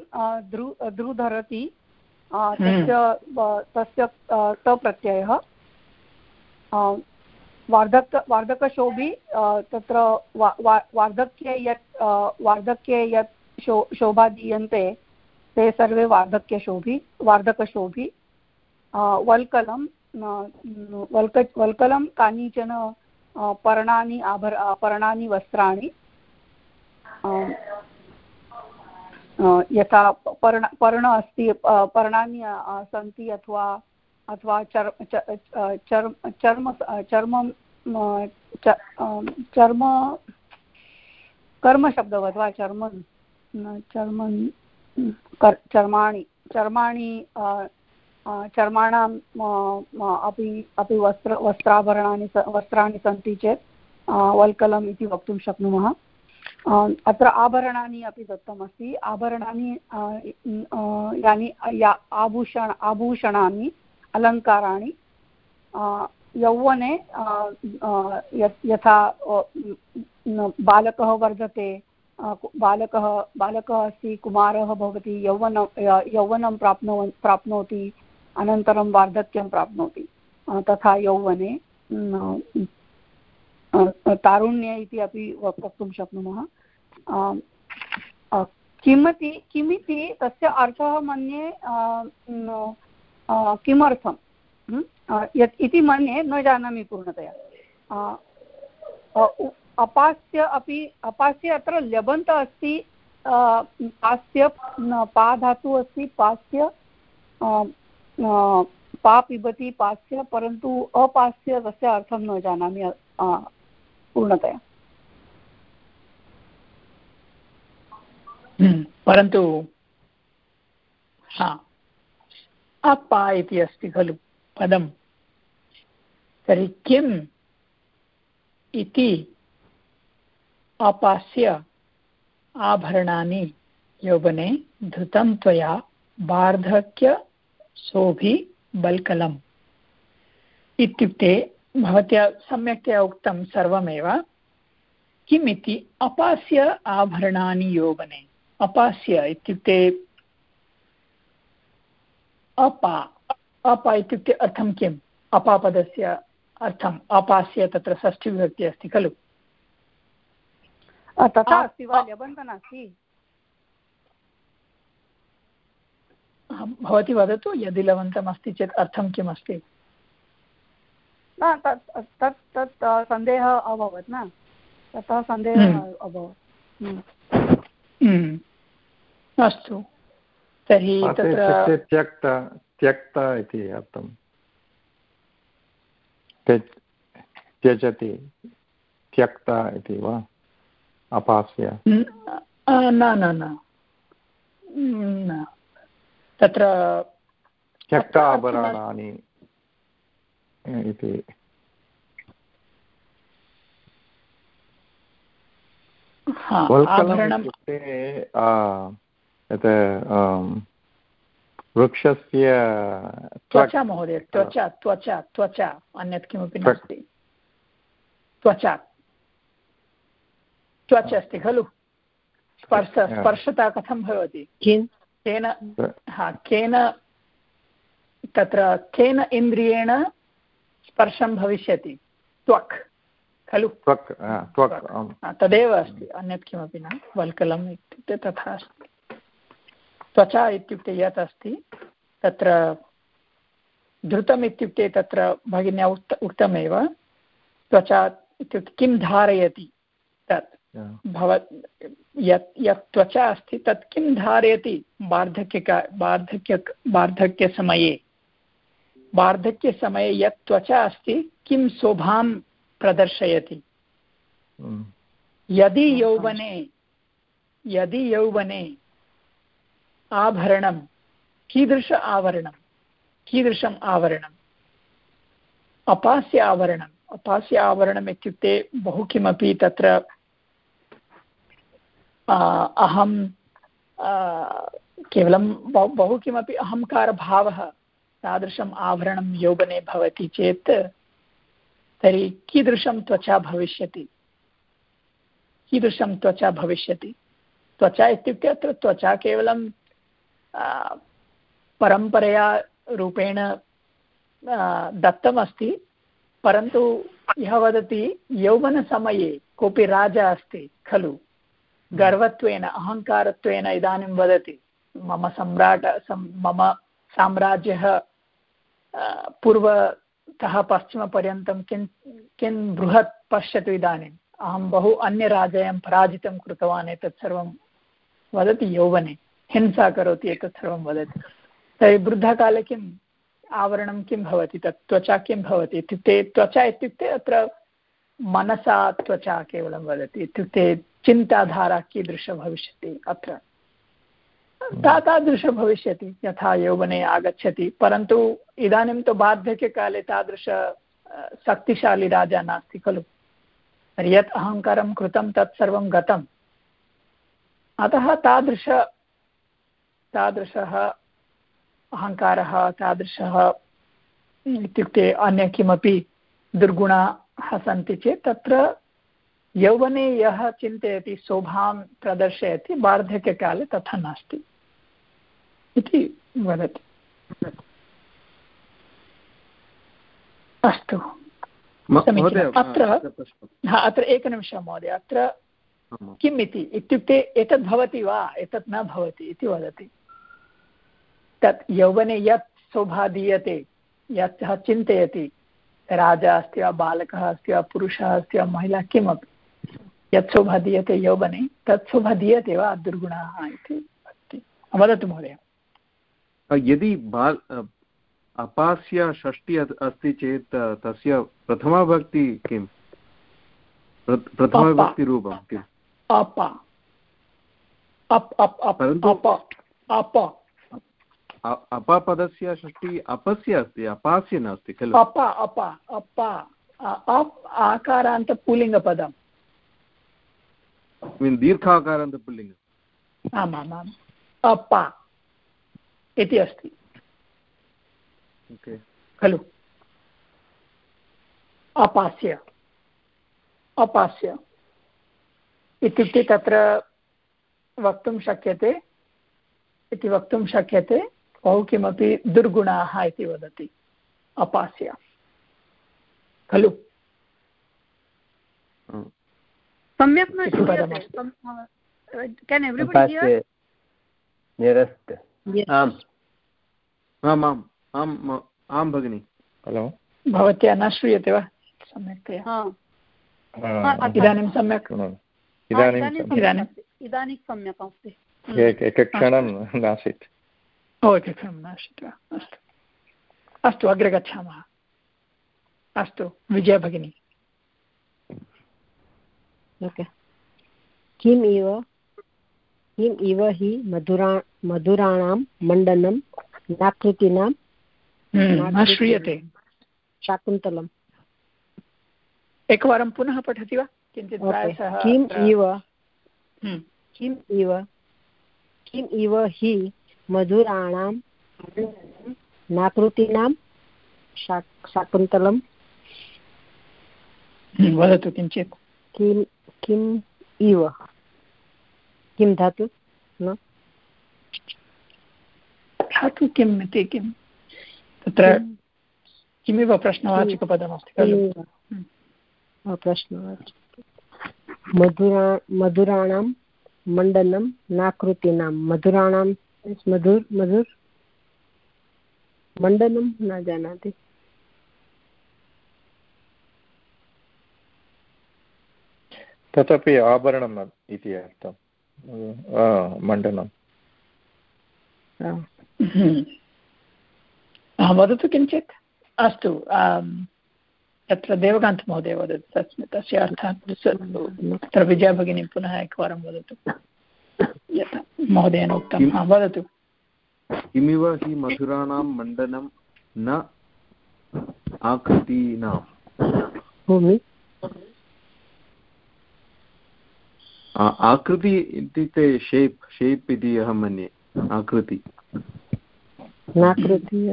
ध्रु ध्रु धरति हम्म। तस्य तस्य तप्रत्ययः वार्धक वार्धकशोभि तत्र वार्धक्ये यत् वार्धक्ये यत् शो शोभा दीयन्ते ते सर्वे वार्धक्यशोभि, वार्धकशोभि वल्कलं वल्क वल्कलं कानिचन पर्णानि आभर पर्णानि वस्त्राणि यथा पर्ण पर्ण अस्ति पर्णानि सन्ति अथवा अथवा चर्म चर्म चर्म चर्मं चर्म कर्मशब्दवत् वा चर्मन् चर्मन् चर्माणि चर्माणि चर्माणाम् अपि अपि वस्त्र, वस्त्राभरणानि वस्त्राणि सन्ति चेत् वल्कलम् इति वक्तुं शक्नुमः। अत्र आभरणानि अपि दत्तमस्ति। आभरणानि यानि, या, आभूषण, आभूषणानि, अलङ्काराणि यौवने यथा बालकः वर्धते बालकः बालकः अस्ति, कुमारः भवति, यौवन यौवनं प्राप्नो, प्राप्नोति, अनन्तरं वार्धक्यं प्राप्नोति तथा यौवने तारुण्य इति अपि वक्तुं शक्नुमः। किमति, किमिति तस्य अर्थः मन्ये किमर्थं यत् इति मन्ये न जानामि पूर्णतया। अपास्य अपि अपास्य अत्र ल्यबन्त अस्ति पास्य पा धातुः अस्ति पास्य पा पिबति पास्य परन्तु अपास्य तस्य अर्थं न जानामि पूर्णतया। हम्म, परन्तु हा अपा इति अस्ति खलु पदं। तर्हि किम् इति अपास्य आभरणानि। यौवने धृतं त्वया वार्धक्यशोभि बल्कलम्। इत्युक्ते भवत्या सम्यक्तया उक्तं सर्वमेव। किम् इति अपास्य आभरणानि यौवने अपास्य इत्युक्ते अपा। अपा इत्युक्ते अर्थं किम्? अपापदस्य अर्थम्। अपास्य तत्र षष्ठीविभक्तिः अस्ति खलु। तथा अस्ति वा ल्यबन्त नास्ति? भवती वदतु यदि लवन्तम् अस्ति चेत् अर्थं किम् अस्ति न तत् तत् तत् सन्देहः अभवत् न। ततः सन्देहः हम्म। अभवत्। हम्म। हम्म। अस्तु। तर्हि तत्र त्यक्त त्यक्त इति अर्थं। त्यजति त्यक्त इति वा? अपास्य। न न न तत्र त्यक्त आभरणानि इति। इत्युक्ते यत् वृक्षस्य त्वचा महोदय त्वचा त्वचा त्वचा अन्यत् किमपि नास्ति। त्वचा। त्वच अस्ति खलु? स्पर्श स्पर्शता कथं भवति? केन हा केन तत्र केन इन्द्रियेण स्पर्शं भविष्यति? त्वक् खलु? तदेव अस्ति। अन्यत् किमपि न। वल्कलम् इत्युक्ते तथा अस्ति। त्वचा इत्युक्ते यत् अस्ति तत्र धृतम् इत्युक्ते तत्र भगिन्या उक्त उक्तमेव त्वचा इत्युक्ते किं धारयति तत्? भव यत् यत् त्वचा अस्ति तत् किं धारयति वार्धक्यका वार्धक्य वार्धक्यसमये वार्धक्यसमये यत् त्वचा अस्ति किं शोभां प्रदर्शयति? हम्म। यदि यौवने यदि यौवने आभरणं कीदृश आवरणं कीदृशम् आवरणम् अपास्य आवरणम् अपास्य आवरणम् इत्युक्ते बहु किमपि तत्र अहं केवलं बहु किमपि अहङ्कारभावः तादृशम् आवरणं यौवने भवति चेत् तर्हि कीदृशं त्वचा भविष्यति? कीदृशं त्वचा भविष्यति? त्वचा इत्युक्ते अत्र त्वचा केवलं परम्परया रूपेण दत्तमस्ति, परन्तु यः वदति यौवनसमये कोऽपि राजा अस्ति, खलु? गर्वत्वेन अहङ्कारत्वेन इदानीं वदति। मम सम्राट् मम साम्राज्यः पूर्वतः पश्चिमपर्यन्तं किं किं बृहत् पश्यतु इदानीम्। अहं बहु अन्यराजयं पराजितं कृतवान् एतत् सर्वं वदति यौवने। हिंसा करोति एतत् सर्वं वदति। तर्हि वृद्धकाले किम्, आवरणं किं भवति? तत् त्वचा किं भवति? इत्युक्ते त्वचा इत्युक्ते अत्र मनसा त्वचा केवलं वदति। इत्युक्ते चिन्ताधारा कीदृश भविष्यति अत्र। तादृश भविष्यति, यथा यौवने आगच्छति, परन्तु इदानीं तु वार्धक्यकाले तादृश शक्तिशाली राजा नास्ति खलु। यत् अहङ्कारं कृतं, तत् सर्वं गतम्। अतः तादृश, तादृशः अहङ्कारः तादृशः इत्युक्ते अन्य किमपि दुर्गुणाः सन्ति चेत् तत्र यौवने यः चिन्तयति शोभां प्रदर्शयति वार्धक्यकाले तथा नास्ति। इति वदति। अस्तु। अत्र अत्र एकनिमिषं महोदय। अत्र किम् इति? इत्युक्ते एतद् भवति वा? एतत् न भवति इति वदति। तत् यौवने यत् शोभा दीयते यत् सः चिन्तयति राजा अस्ति वा बालकः अस्ति वा पुरुषः अस्ति वा महिला किमपि। यत् शोभा दीयते यौवने तत् शोभा दीयते वा दुर्गुणाः इति अस्ति। वदतु महोदय। यदि बाल् अपास्य षष्टि अस्ति चेत् तस्य प्रथमाभक्ति किं प्रथमविभक्तिरूपं किम्? अप। अप् अप् अप अप। अपपदस्य षष्टि अपस्य अस्ति अपास्य नास्ति खलु? अप अप अप। आकारान्त पुल्लिङ्गपदम् मीन् दीर्घाकारान्त पुल्लिङ्ग आमामाम् अप इति अस्ति खलु अपास्य अपास्य इत्युक्ते तत्र वक्तुं शक्यते इति वक्तुं शक्यते बहु किमपि दुर्गुणाः इति वदति अपास्य खलु सम्यक् आम्। आम् आम्। आं भगिनि। हलो भवत्या न श्रूयते वा? सम्यक्तया। इदानीं सम्यक्? इदानीं इदानीं सम्यक्। अस्ति। एकक्षणं नासीत्। ओ एकक्षणं नासीत् वा? अस्तु। अस्तु अग्रे गच्छामः। अस्तु विजया भगिनी किम् इव किम् इव हि मधुरा मधुराणां मण्डनं नाकृतीनां न श्रूयते शाकुन्तलम् एकवारं पुनः पठति वा किञ्चित् किम् इव। किम् इव किम् इव हि मधुराणां नाकृतीनां शाकुन्तलं वदतु किञ्चित्। किं किम् इव? किं धातु? न? धातु किम् इति किम् तत्र किमिव प्रश्नवाचकपदमस्ति खलु? प्रश्नवाचक मधुरा मधुराणां मण्डनं नाकृतीनां मधुराणां मधुर् मधुर्? मण्डनं न जानाति। तदपि आभरणम् इति अर्थं मण्डनं वदतु किञ्चित्। अस्तु तत्र देवकान्तमहोदय वदतु तस्मिन् तस्य अर्थः तत्र विजया भगिनी पुनः एकवारं वदतु। यथा महोदयेन उक्तं वदतु। किमिव हि मधुराणां मण्डनं न आकृतीनां आकृति इत्युक्ते शेप् शेप् इति अहं मन्ये आकृति। नाकृति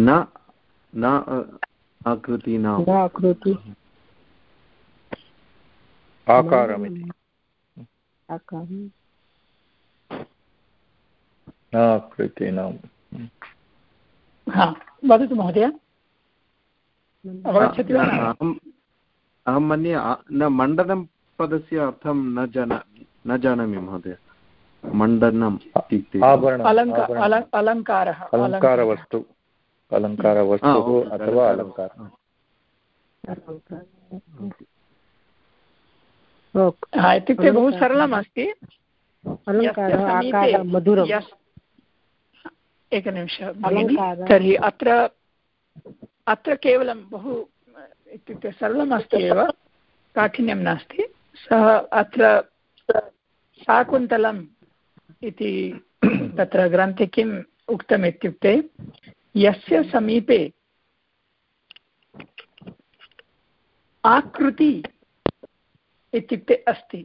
न न आकृति आकारमिति आकृतीनां वदतु महोदय। अहं मन्ये न मण्डनं पदस्य अर्थं न जाना न जानामि महोदय। मण्डनम् इत्युक्ते अलङ्कारः अलङ्कारवस्तु। अलङ्कारवस्तुः अथवा अलङ्कारः। इत्युक्ते बहु सरलम् अस्ति एकनिमिषः तर्हि अत्र अत्र केवलं बहु इत्युक्ते सरलम् अस्ति एव। काठिन्यं नास्ति। सः अत्र शाकुन्तलम् इति तत्र ग्रन्थे किम् उक्तम् इत्युक्ते यस्य समीपे आकृति इत्युक्ते अस्ति।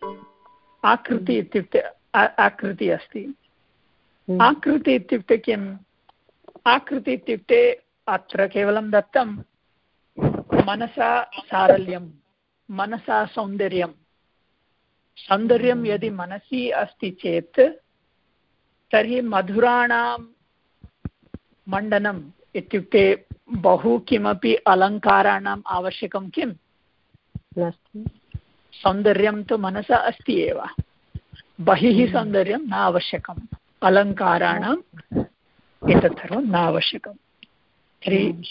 आकृति इत्युक्ते आकृति अस्ति। हम्म। आकृति इत्युक्ते किम्? आकृति इत्युक्ते अत्र केवलं दत्तं मनसा सारल्यं मनसा सौन्दर्यं सौन्दर्यं यदि मनसि अस्ति चेत् तर्हि मधुराणां मण्डनम् इत्युक्ते बहु किमपि अलङ्काराणाम् आवश्यकं किम्? सौन्दर्यं तु मनसा अस्ति एव। बहिः सौन्दर्यं न आवश्यकम्। अलङ्काराणाम् एतत् सर्वं न आवश्यकं तर्हि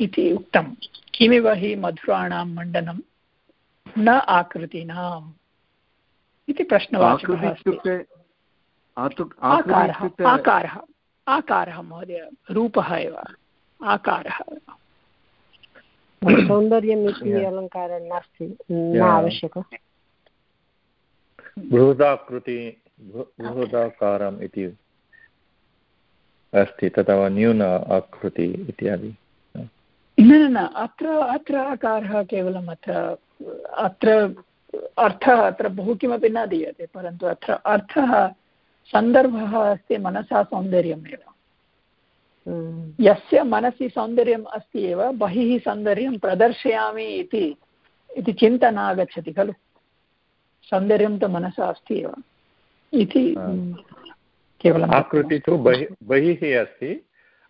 इति उक्तं। किमिव हि मधुराणां मण्डनं? न आकृतीनाम् इति प्रश्नवाचकः इत्युक्ते आकारः आकारः आकारः महोदय रूपः एव आकारः। सौन्दर्यम् इति अलङ्कारः नास्ति न आवश्यकम् बृहदाकृति बृहदाकारम् इति अस्ति तथा न्यून आकृति इत्यादि। न न न अत्र अत्र आकारः केवलम् अत्र अत्र अर्थः अत्र बहु किमपि न दीयते परन्तु अत्र अर्थः सन्दर्भः अस्ति मनसा सौन्दर्यमेव हम्म। यस्य मनसि सौन्दर्यम् अस्ति एव बहिः सौन्दर्यं प्रदर्शयामि इति इति चिन्ता न आगच्छति खलु? सौन्दर्यं तु मनसा अस्ति एव। इति केवलम्। आकृति तु बहिः बहिः अस्ति।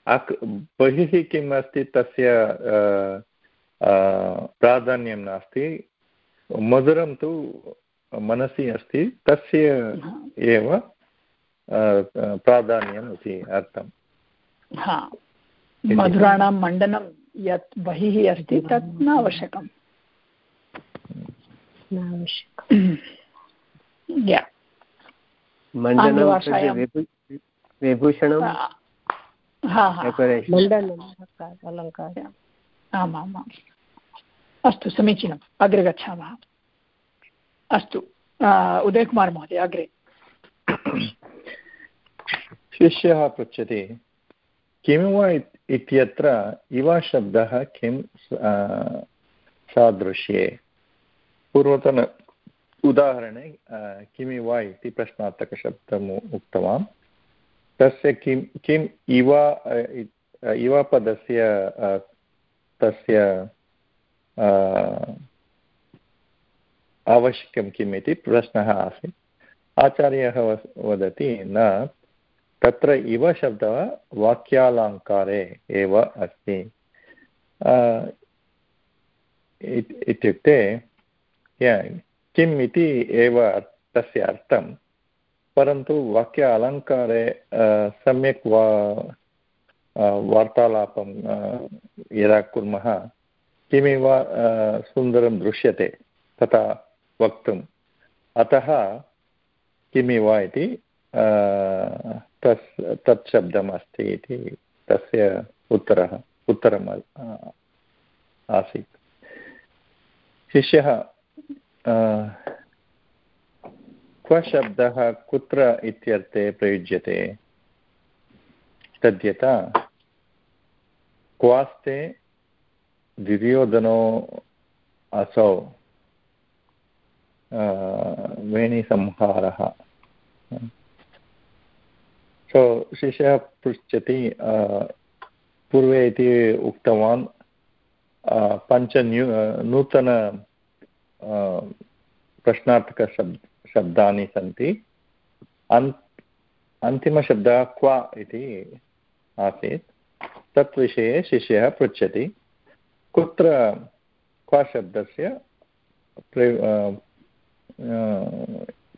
बहिः किम् अस्ति तस्य प्राधान्यं नास्ति। मधुरं तु मनसि अस्ति। तस्य एव प्राधान्यम् इति अर्थम्। हा। मधुराणां मण्डनं यत् बहिः अस्ति तत् न आवश्यकम् विभूषणं अलङ्कारः आमामाम्। अस्तु, समीचीनम्। अग्रे गच्छामः। अस्तु उदयकुमार् महोदय, अग्रे। शिष्यः पृच्छति, किं वा इत्यत्र इव शब्दः किं सादृश्ये? पूर्वतन उदाहरणे किमि वा इति प्रश्नार्थकशब्दम् उक्तवान्। तस्य किं किम् इव इवपदस्य तस्य आवश्यकं किम् इति प्रश्नः आसीत्। आचार्यः वदति न, तत्र इव शब्दः वाक्यालङ्कारे एव अस्ति। इत्युक्ते किम् इति एव तस्य अर्थं, परन्तु वाक्य अलङ्कारे सम्यक् वा वार्तालापं यदा कुर्मः किमिव सुन्दरं दृश्यते तथा वक्तुम् अतः किमिव इति तस् तत् शब्दम् अस्ति इति तस्य उत्तरः उत्तरम् आसीत् शिष्यः क्व शब्दः कुत्र इत्यर्थे प्रयुज्यते तद्यथा क्वास्ते दुर्योधनो असौ वेणीसंहारः सो शिष्यः पृच्छति पूर्वे इति उक्तवान् पञ्चन्यू नूतन प्रश्नार्थकशब्द शब्दानि सन्ति अन् अन्तिमशब्दः क्व इति आसीत् तत् विषये शिष्यः पृच्छति। कुत्र क्व शब्दस्य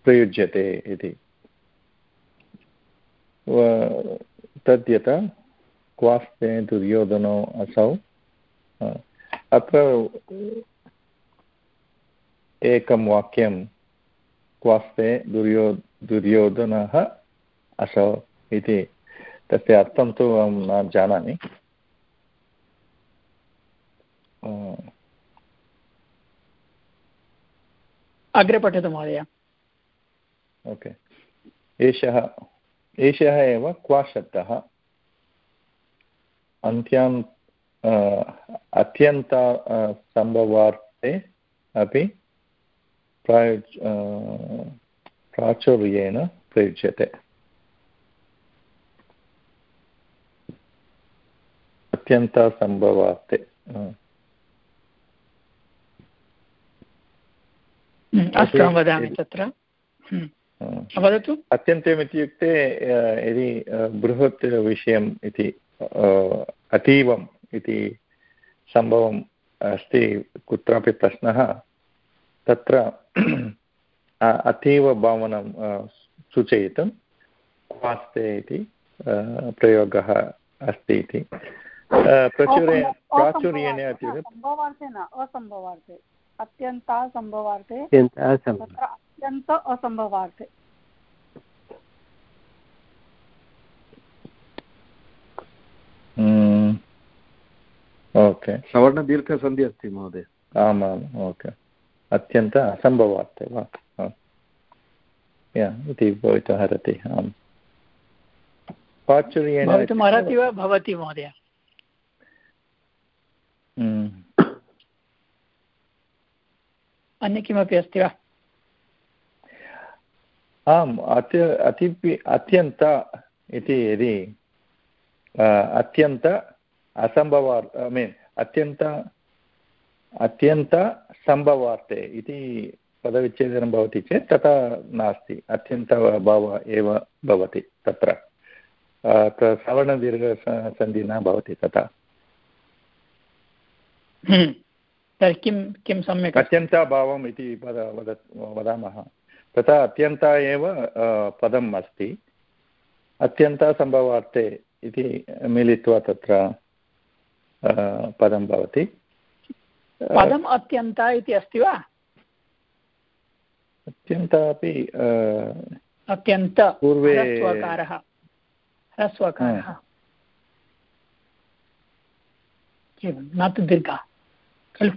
प्रयुज्यते इति। तद्यथा क्वास्ते दुर्योधनो असौ। अत्र एकं वाक्यं क्वास्ते दुर्यो, दुर्योधनः असौ इति। तस्य अर्थं तु अहं न जानामि। अग्रे पठतु महोदय। ओके। एषः एषः एव क्वा शब्दः अन्त्यान् अत्यन्त सम्भवार्थे अपि प्रायुज् प्राचुर्येण प्रयुज्यते। अत्यन्तसम्भवार्थे अस्तु अहं वदामि तत्र। वदतु? अत्यन्तम् इत्युक्ते यदि बृहत् विषयम् इति अतीवम् इति सम्भवम् अस्ति कुत्रापि प्रश्नः तत्र अतीवभावनं सूचयितुं क्वास्ते इति प्रयोगः अस्ति इति। प्रचुरे प्राचुर्येण इत्युक्ते सम्भवार्थे न असम्भवार्थे अत्यन्तासम्भवार्थे। अत्यन्त तत्र अत्यन्त असम्भवार्थे। ओके सवर्णदीर्घसन्धि अस्ति महोदय। आमाम् ओके अत्यन्त असम्भवार्थे वा? इति भवितुम् अर्हति आम्। प्राचुर्येण भवितुम् अर्हति वा? भवति महोदय। अन्य किमपि अस्ति वा आम् अत्य अति अत्यन्त इति यदि अत्यन्त असम्भवार् ऐ मीन् अत्यन्त अत्यन्तसम्भवार्थे इति पदविच्छेदनं भवति चेत् तथा नास्ति अत्यन्तभाव एव भवति तत्र सवर्णदीर्घसन्धिः न भवति तथा तर्हि किं किं सम्यक् अत्यन्ताभावम् इति वद वद वदामः। तथा अत्यन्त एव पदम् अस्ति। अत्यन्तसम्भवार्थे इति मिलित्वा तत्र पदं भवति। पदम् अत्यन्त इति अस्ति वा? अत्यन्त अपि अत्यन्त पूर्वे ह्रस्वकारः। ह्रस्वकारः। एवं न तु दीर्घः। खलु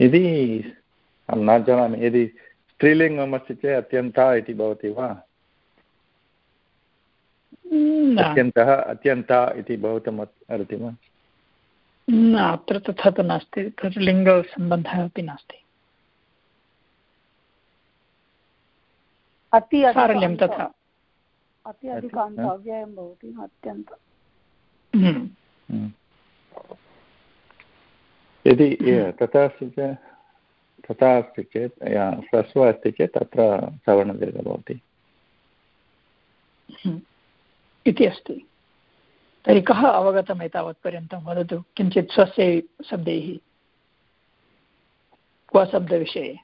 यदि अहं न जानामि यदि स्त्रीलिङ्गमस्ति चेत् अत्यन्ता इति भवति वा अत्यन्तः अत्यन्ता इति भवितुम् अर्हति वा न अत्र तथा तु नास्ति तत्र लिङ्गसम्बन्धः अपि नास्ति सारल्यं तथा अति अधिकान्तव्ययं भवति अत्यन्त यदि तथा अस्ति चेत् तथा अस्ति चेत् ह्रस्व अस्ति चेत् तत्र सवर्णदीर्घः भवति। इति अस्ति। तर्हि कः अवगतम् एतावत्पर्यन्तं वदतु? किञ्चित् स्वस्य शब्दैः। क्व शब्दविषये?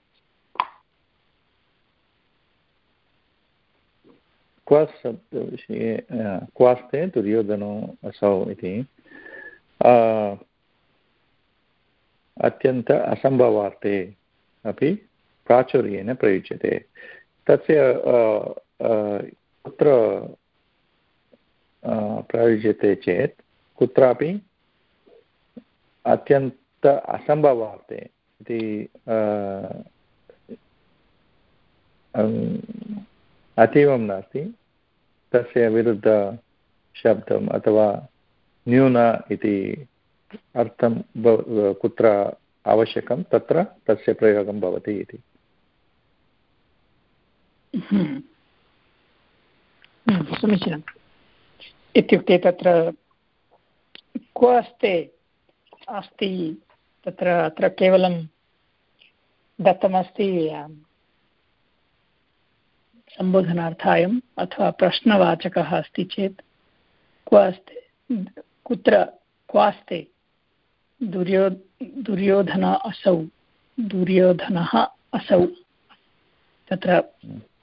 क्वास् शब्दविषये क्वास्ते दुर्योधनो असौ इति। अत्यन्त असम्भवार्थे अपि प्राचुर्येण प्रयुज्यते। तस्य कुत्र प्रयुज्यते चेत् कुत्रापि अत्यन्त असम्भवार्थे इति अतीवं नास्ति। तस्य विरुद्धशब्दम् अथवा न्यून इति अर्थं कुत्र आवश्यकं तत्र तस्य प्रयोगं भवति इति। समीचीनम् इत्युक्ते तत्र क्व अस्ति अस्ति? तत्र, अत्र केवलं दत्तमस्ति सम्बोधनार्थायम्, अथवा प्रश्नवाचकः अस्ति चेत् क्व अस्ति? कुत्र क्वास्ते दुर्यो दुर्योधन असौ। दुर्योधनः असौ। तत्र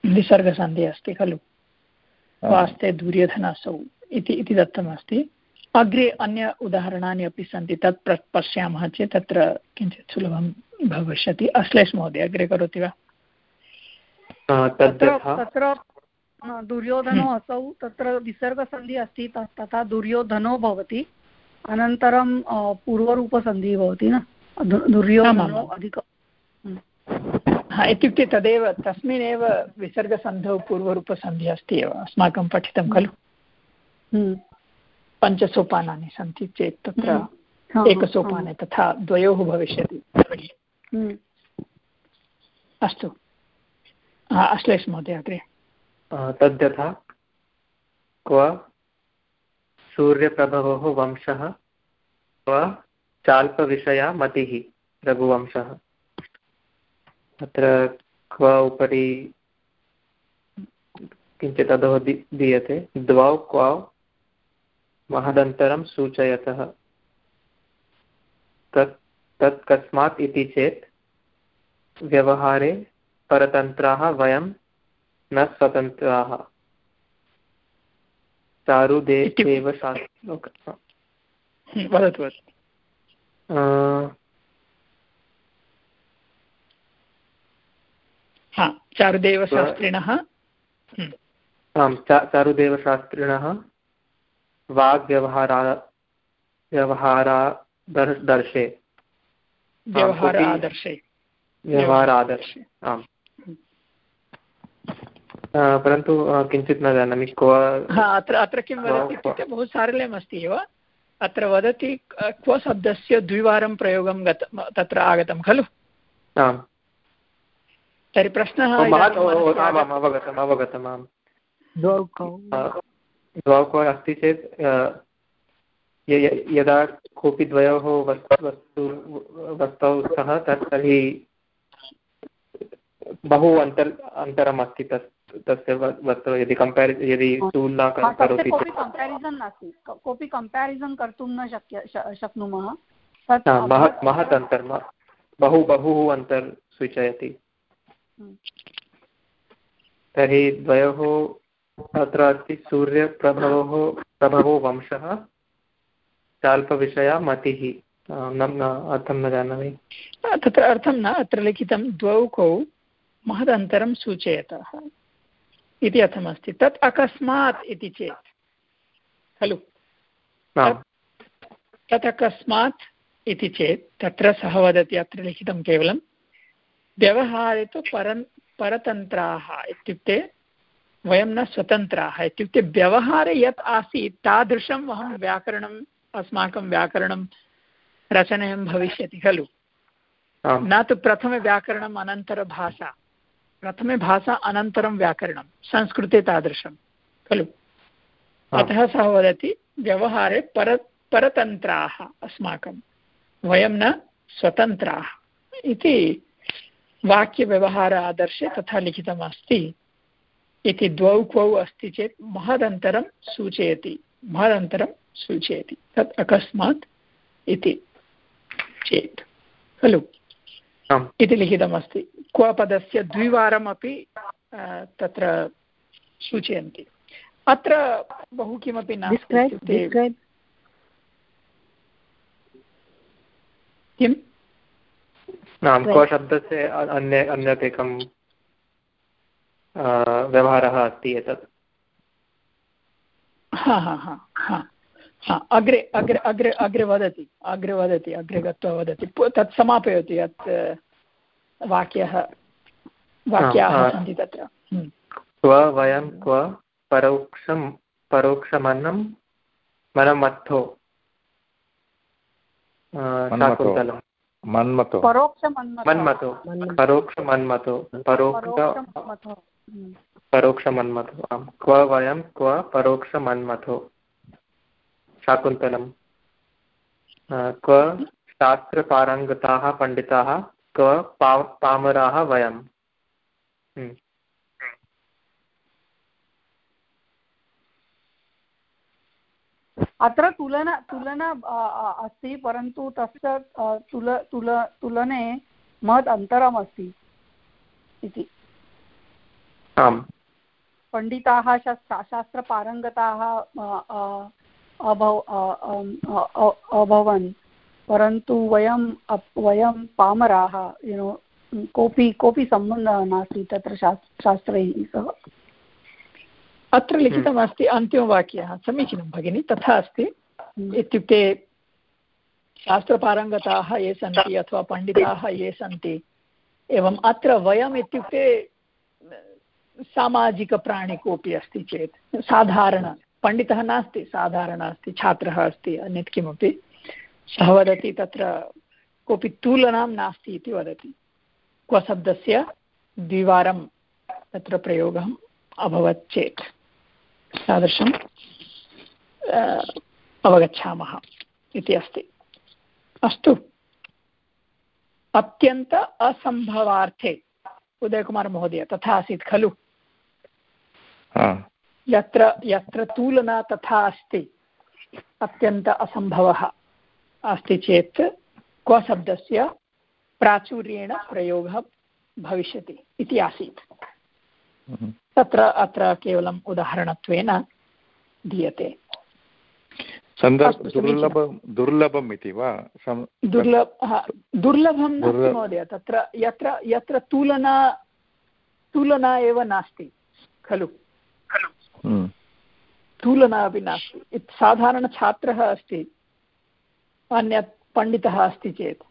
विसर्गसन्धिः अस्ति खलु। क्वास्ते दुर्योधन असौ इति इति दत्तमस्ति। अग्रे अन्य उदाहरणानि अपि सन्ति तत् पश्यामः चेत् तत्र किञ्चित् सुलभं भविष्यति। अश्लेष महोदय अग्रे करोति वा? तत्र तत्र दुर्योधनो असौ तत्र विसर्गसन्धिः अस्ति तथा दुर्योधनो भवति। अनन्तरं पूर्वरूपसन्धिः भवति न? दुर्योधनो अधिकं इत्युक्ते तदेव तस्मिन्नेव विसर्गसन्धौ पूर्वरूपसन्धिः अस्ति एव अस्माकं पठितं खलु? पञ्चसोपानानि सन्ति चेत् तत्र एकसोपाने तथा द्वयोः भविष्यति। अस्तु। हा, अश्लेष महोदय अग्रे। तद्यथा। क्व? सूर्यप्रभवोः वंशः क्व चाल्पविषया मतिः रघुवंशः। अत्र क्व उपरि किञ्चित् अधः दीयते। द्वौ, क्वौ, महदन्तरं सूचयतः। तत् तत् कस्मात् इति चेत् व्यवहारे परतन्त्राः वयं न स्वतन्त्राः। वदतु वदतु। हा चारुदेवशास्त्रिणः। आम् चारुदेवशास्त्रिणः। वाग्व्यवहारा व्यवहारा दर्शे। व्यवहार आदर्शे। व्यवहार आदर्शे। आम्। परन्तु किञ्चित् न जानामि क्व अत्र अत्र किं वदति इत्युक्ते बहु सारल्यम् अस्ति एव। अत्र वदति क्व शब्दस्य द्विवारं प्रयोगं गत तत्र आगतं खलु? आम् तर्हि प्रश्नः अवगतम् अवगतम् आम्। द्वौ क्व अस्ति चेत् यदा कोऽपि द्वयोः वस्तु वस्तौ स्तः तत् तर्हि बहु अन्तर् अन्तरम् अस्ति तत्। तस्य वस्तु यदि कम्पेरि यदि तुलना करोति कोऽपि कम्पेरिसन् नास्ति। कोऽपि कम्पेरिसन् कर्तुं न शक्य शक्नुमः। महत् महत् अन्तर् बहु बहु अन्तर् सूचयति। हम्म। तर्हि द्वयोः अत्र अस्ति सूर्यप्रभवोः प्रभवो वंशः। चाल्पविषया मतिः। अर्थं न जानामि। तत्र अर्थं न अत्र लिखितं द्वौ कौ महदन्तरं सूचयतः। इति अर्थमस्ति। तत् अकस्मात् इति चेत्। खलु? तत् अकस्मात् इति चेत् तत्र सः वदति अत्र लिखितं केवलं व्यवहारे तु परन् परतन्त्राः इत्युक्ते वयं न स्वतन्त्राः। इत्युक्ते व्यवहारे यत् आसीत् तादृशम् अहं व्याकरणम् अस्माकं व्याकरणं रचनीयं भविष्यति खलु? न तु प्रथमव्याकरणम् अनन्तरभाषा। प्रथमे भाषा अनन्तरं व्याकरणं संस्कृते तादृशं खलु? अतः सः वदति व्यवहारे पर परतन्त्राः अस्माकं वयं न स्वतन्त्राः इति वाक्यव्यवहार आदर्शे तथा लिखितमस्ति इति द्वौ क्वौ अस्ति चेत् महदन्तरं सूचयति महदन्तरं सूचयति तत् अकस्मात् इति चेत् खलु? इति लिखितमस्ति। क्वपदस्य द्विवारमपि तत्र सूचयन्ति। अत्र बहु किमपि नास्ति किम्? शब्दस्य अन्य अन्यत् एकं व्यवहारः अस्ति एतत्। हा हा हा हा हा अग्रे अग्रे अग्रे अग्रे वदति अग्रे वदति अग्रे गत्वा वदति। तत् समापयति यत् वाक्यः वाक्याः सन्ति तत्र। हम्म। क्व वयं क्व परोक्षं परोक्षमन्नं मनमर्थो शाकुन्तलं मन्मतो परोक्षमन्मतो परोक्ष परोक्षमन्मथो। आम्। क्व वयं क्व परोक्षमन्मथो। शाकुन्तलं क्व शास्त्रपारङ्गताः पण्डिताः क्व पा पामराः हम्म। अत्र तुलना तुलना अस्ति परन्तु तस्य तुल तुल तुलने महत् अन्तरम् अस्ति इति। आम्। पण्डिताः शास्त्रपारङ्गताः अभवन्। परन्तु वयं वयं पामराः युनो कोऽपि कोऽपि सम्बन्धः नास्ति तत्र शास्त्रैः सह। अत्र लिखितमस्ति अन्तिमवाक्यः समीचीनं भगिनि तथा अस्ति। हम्म। इत्युक्ते शास्त्रपारङ्गताः ये सन्ति अथवा पण्डिताः ये सन्ति एवम् अत्र वयम् इत्युक्ते सामाजिकप्राणि कोऽपि अस्ति चेत् साधारण पण्डितः नास्ति साधारण अस्ति छात्रः अस्ति अन्यत् किमपि। सः वदति तत्र कोऽपि तुलनां नास्ति इति वदति। क्व शब्दस्य द्विवारं तत्र प्रयोगः अभवत् चेत्। तादृशं अवगच्छामः इति अस्ति। अस्तु। अत्यन्त असम्भवार्थे उदयकुमारमहोदय तथा आसीत् खलु यत्र यत्र तुलना तथा अस्ति अत्यन्त असम्भवः। अस्ति चेत् क्व शब्दस्य प्राचुर्येण प्रयोगः भविष्यति इति आसीत्। हम्म। तत्र अत्र केवलम् उदाहरणत्वेन दीयते। दुर्लभम् इति वा? दुर्लभ दुर्लभं नास्ति महोदय तत्र यत्र यत्र तुलना तुलना एव नास्ति खलु। हम्म। तुलना अपि नास्ति। साधारणछात्रः अस्ति अन्यत् पण्डितः अस्ति चेत्।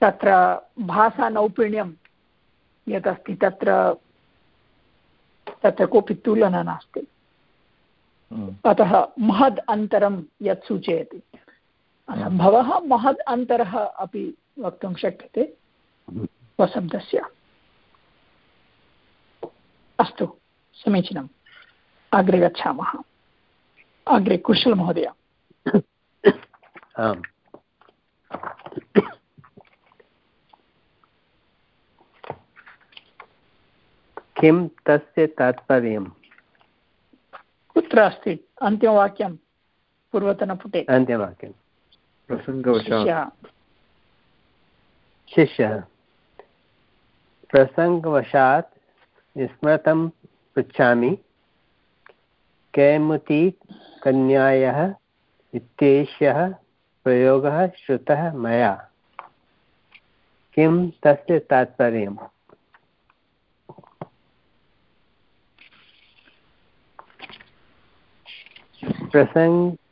तत्र भाषानौपुण्यं यत् अस्ति तत्र तत्र कोऽपि तुलना नास्ति। अतः महद् अन्तरं यत् सूचयति। असम्भवः महद् अन्तरः अपि वक्तुं शक्यते। स्वशब्दस्य अस्तु समीचीनम्। अग्रे गच्छामः। अग्रे कुशलमहोदय। आम् किं तस्य तात्पर्यम् कुत्र अस्ति अन्तिमवाक्यं पूर्वतनपुटे। अन्तिमवाक्यं। प्रसङ्गवशात्। शिष्यः। प्रसङ्गवशात् स्मृतं पृच्छामि कैमुती कन्यायः इत्येषः प्रयोगः श्रुतः मया। किं तस्य तात्पर्यम्? प्रसङ्गवशात्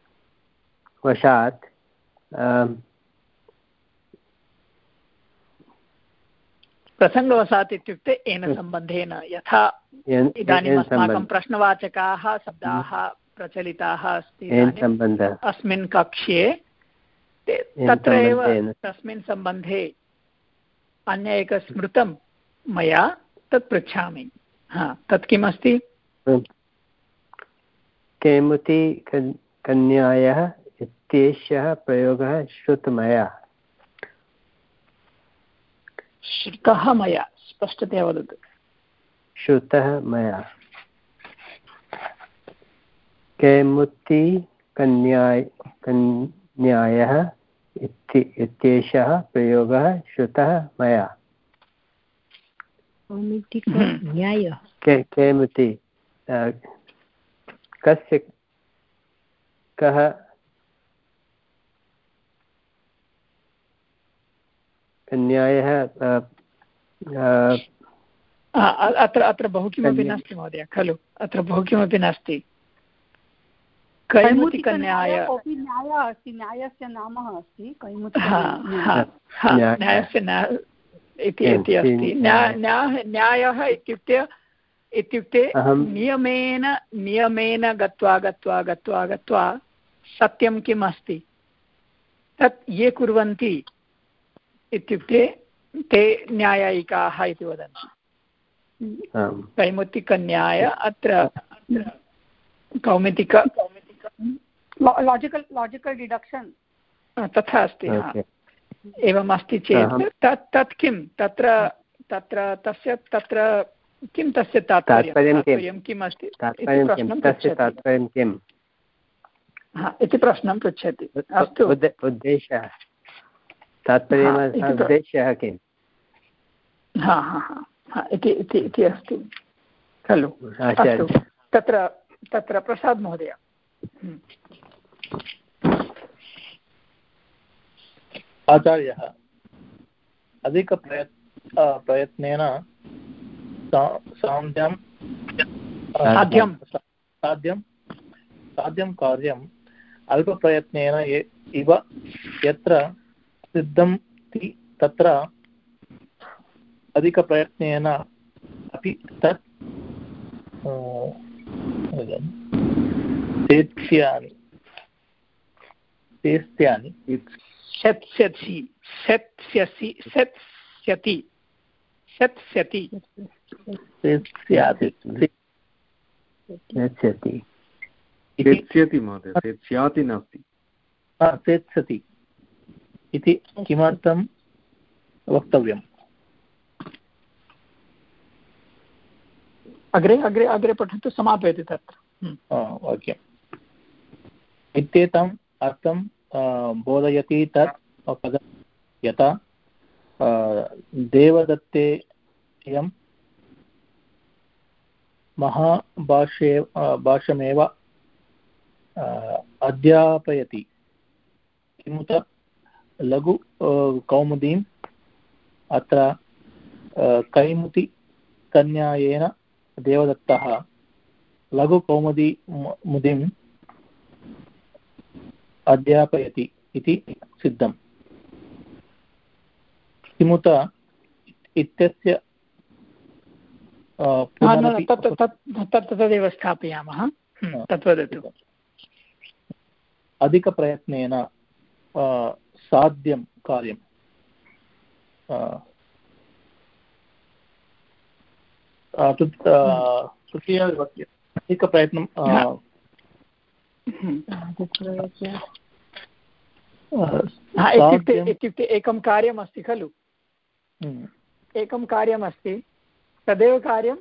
प्रसङ्गवशात् इत्युक्ते येन सम्बन्धेन यथा इदानीम् अस्माकं प्रश्नवाचकाः शब्दाः प्रचलिताः अस्ति अस्मिन् कक्ष्ये तत्र एव तस्मिन् सम्बन्धे अन्य एकं स्मृतं मया तत् पृच्छामि। हा तत् किमस्ति? कैमुति कन्यायः इत्येषः प्रयोगः श्रुतमया? श्रुतः मया स्पष्टतया वदतु। श्रुतः मया। कैमुति कन्याय कन्यायः इत्येषः प्रयोगः श्रुतः मया। कैमुति? कस्य कः? न्यायः अत्र अत्र बहु किमपि नास्ति महोदय खलु। अत्र बहु किमपि नास्ति। कैमुतिकन्याय अस्ति न्यायस्य नाम अस्ति न्यायस्य इति अस्ति। न्यायः इत्युक्ते इत्युक्ते नियमेन नियमेन गत्वा गत्वा गत्वा गत्वा सत्यं किम् अस्ति? तत् ये कुर्वन्ति इत्युक्ते ते न्यायायिकाः इति वदन्ति। कैमुतिकन्याय अत्र कौमितिक लाजिकल् लाजिकल् डिडक्षन् तथा अस्ति एवम् अस्ति चेत् तत् तत् किं? तत्र तत्र तस्य तत्र किं तस्य तात्पर्यं? किम् अस्ति? तस्य तात्पर्यं किम् इति प्रश्नं पृच्छति। अस्तु। उद्देशः। तात्पर्यम् उद्देश्यः किम्? हा हा हा इति इति अस्ति। खलु। तत्र तत्र प्रसाद् महोदय। आचार्यः अधिकप्रयत् प्रयत्नेन साध्यं साध्यं। साध्यं साध्यं कार्यम् अल्पप्रयत्नेन इव यत्र सिद्धं तत्र अधिकप्रयत्नेन अपि तत् सेत्स्यामि सेस्त्यानि शत्स्यसि शत्स्यसि शत्स्यति शत्स्यति सेत्स्याति इति सेत्स्यति महोदय सेत्स्याति नास्ति। हा, इति किमर्थं वक्तव्यम्? अग्रे अग्रे अग्रे पठन्तु समापयति तत्र। वाक्यम्। इत्येतम् अर्थं बोधयति तत् पदं यथा देवदत्तेयं महाभाष्ये भाष्यमेव अध्यापयति। किमुत? लघु कौमुदीम् अत्र कैमुतिकन्यायेन देवदत्तः। लघुकौमुदी मुदिम् अध्यापयति इति सिद्धम्। किमुत इत्यस्य तदेव स्थापयामः। अधिकप्रयत्नेन साध्यं कार्यं तृतीयविभक्ति। अधिकप्रयत्नं इत्युक्ते इत्युक्ते एकं कार्यमस्ति खलु? हम्म। एकं कार्यमस्ति तदेव कार्यम्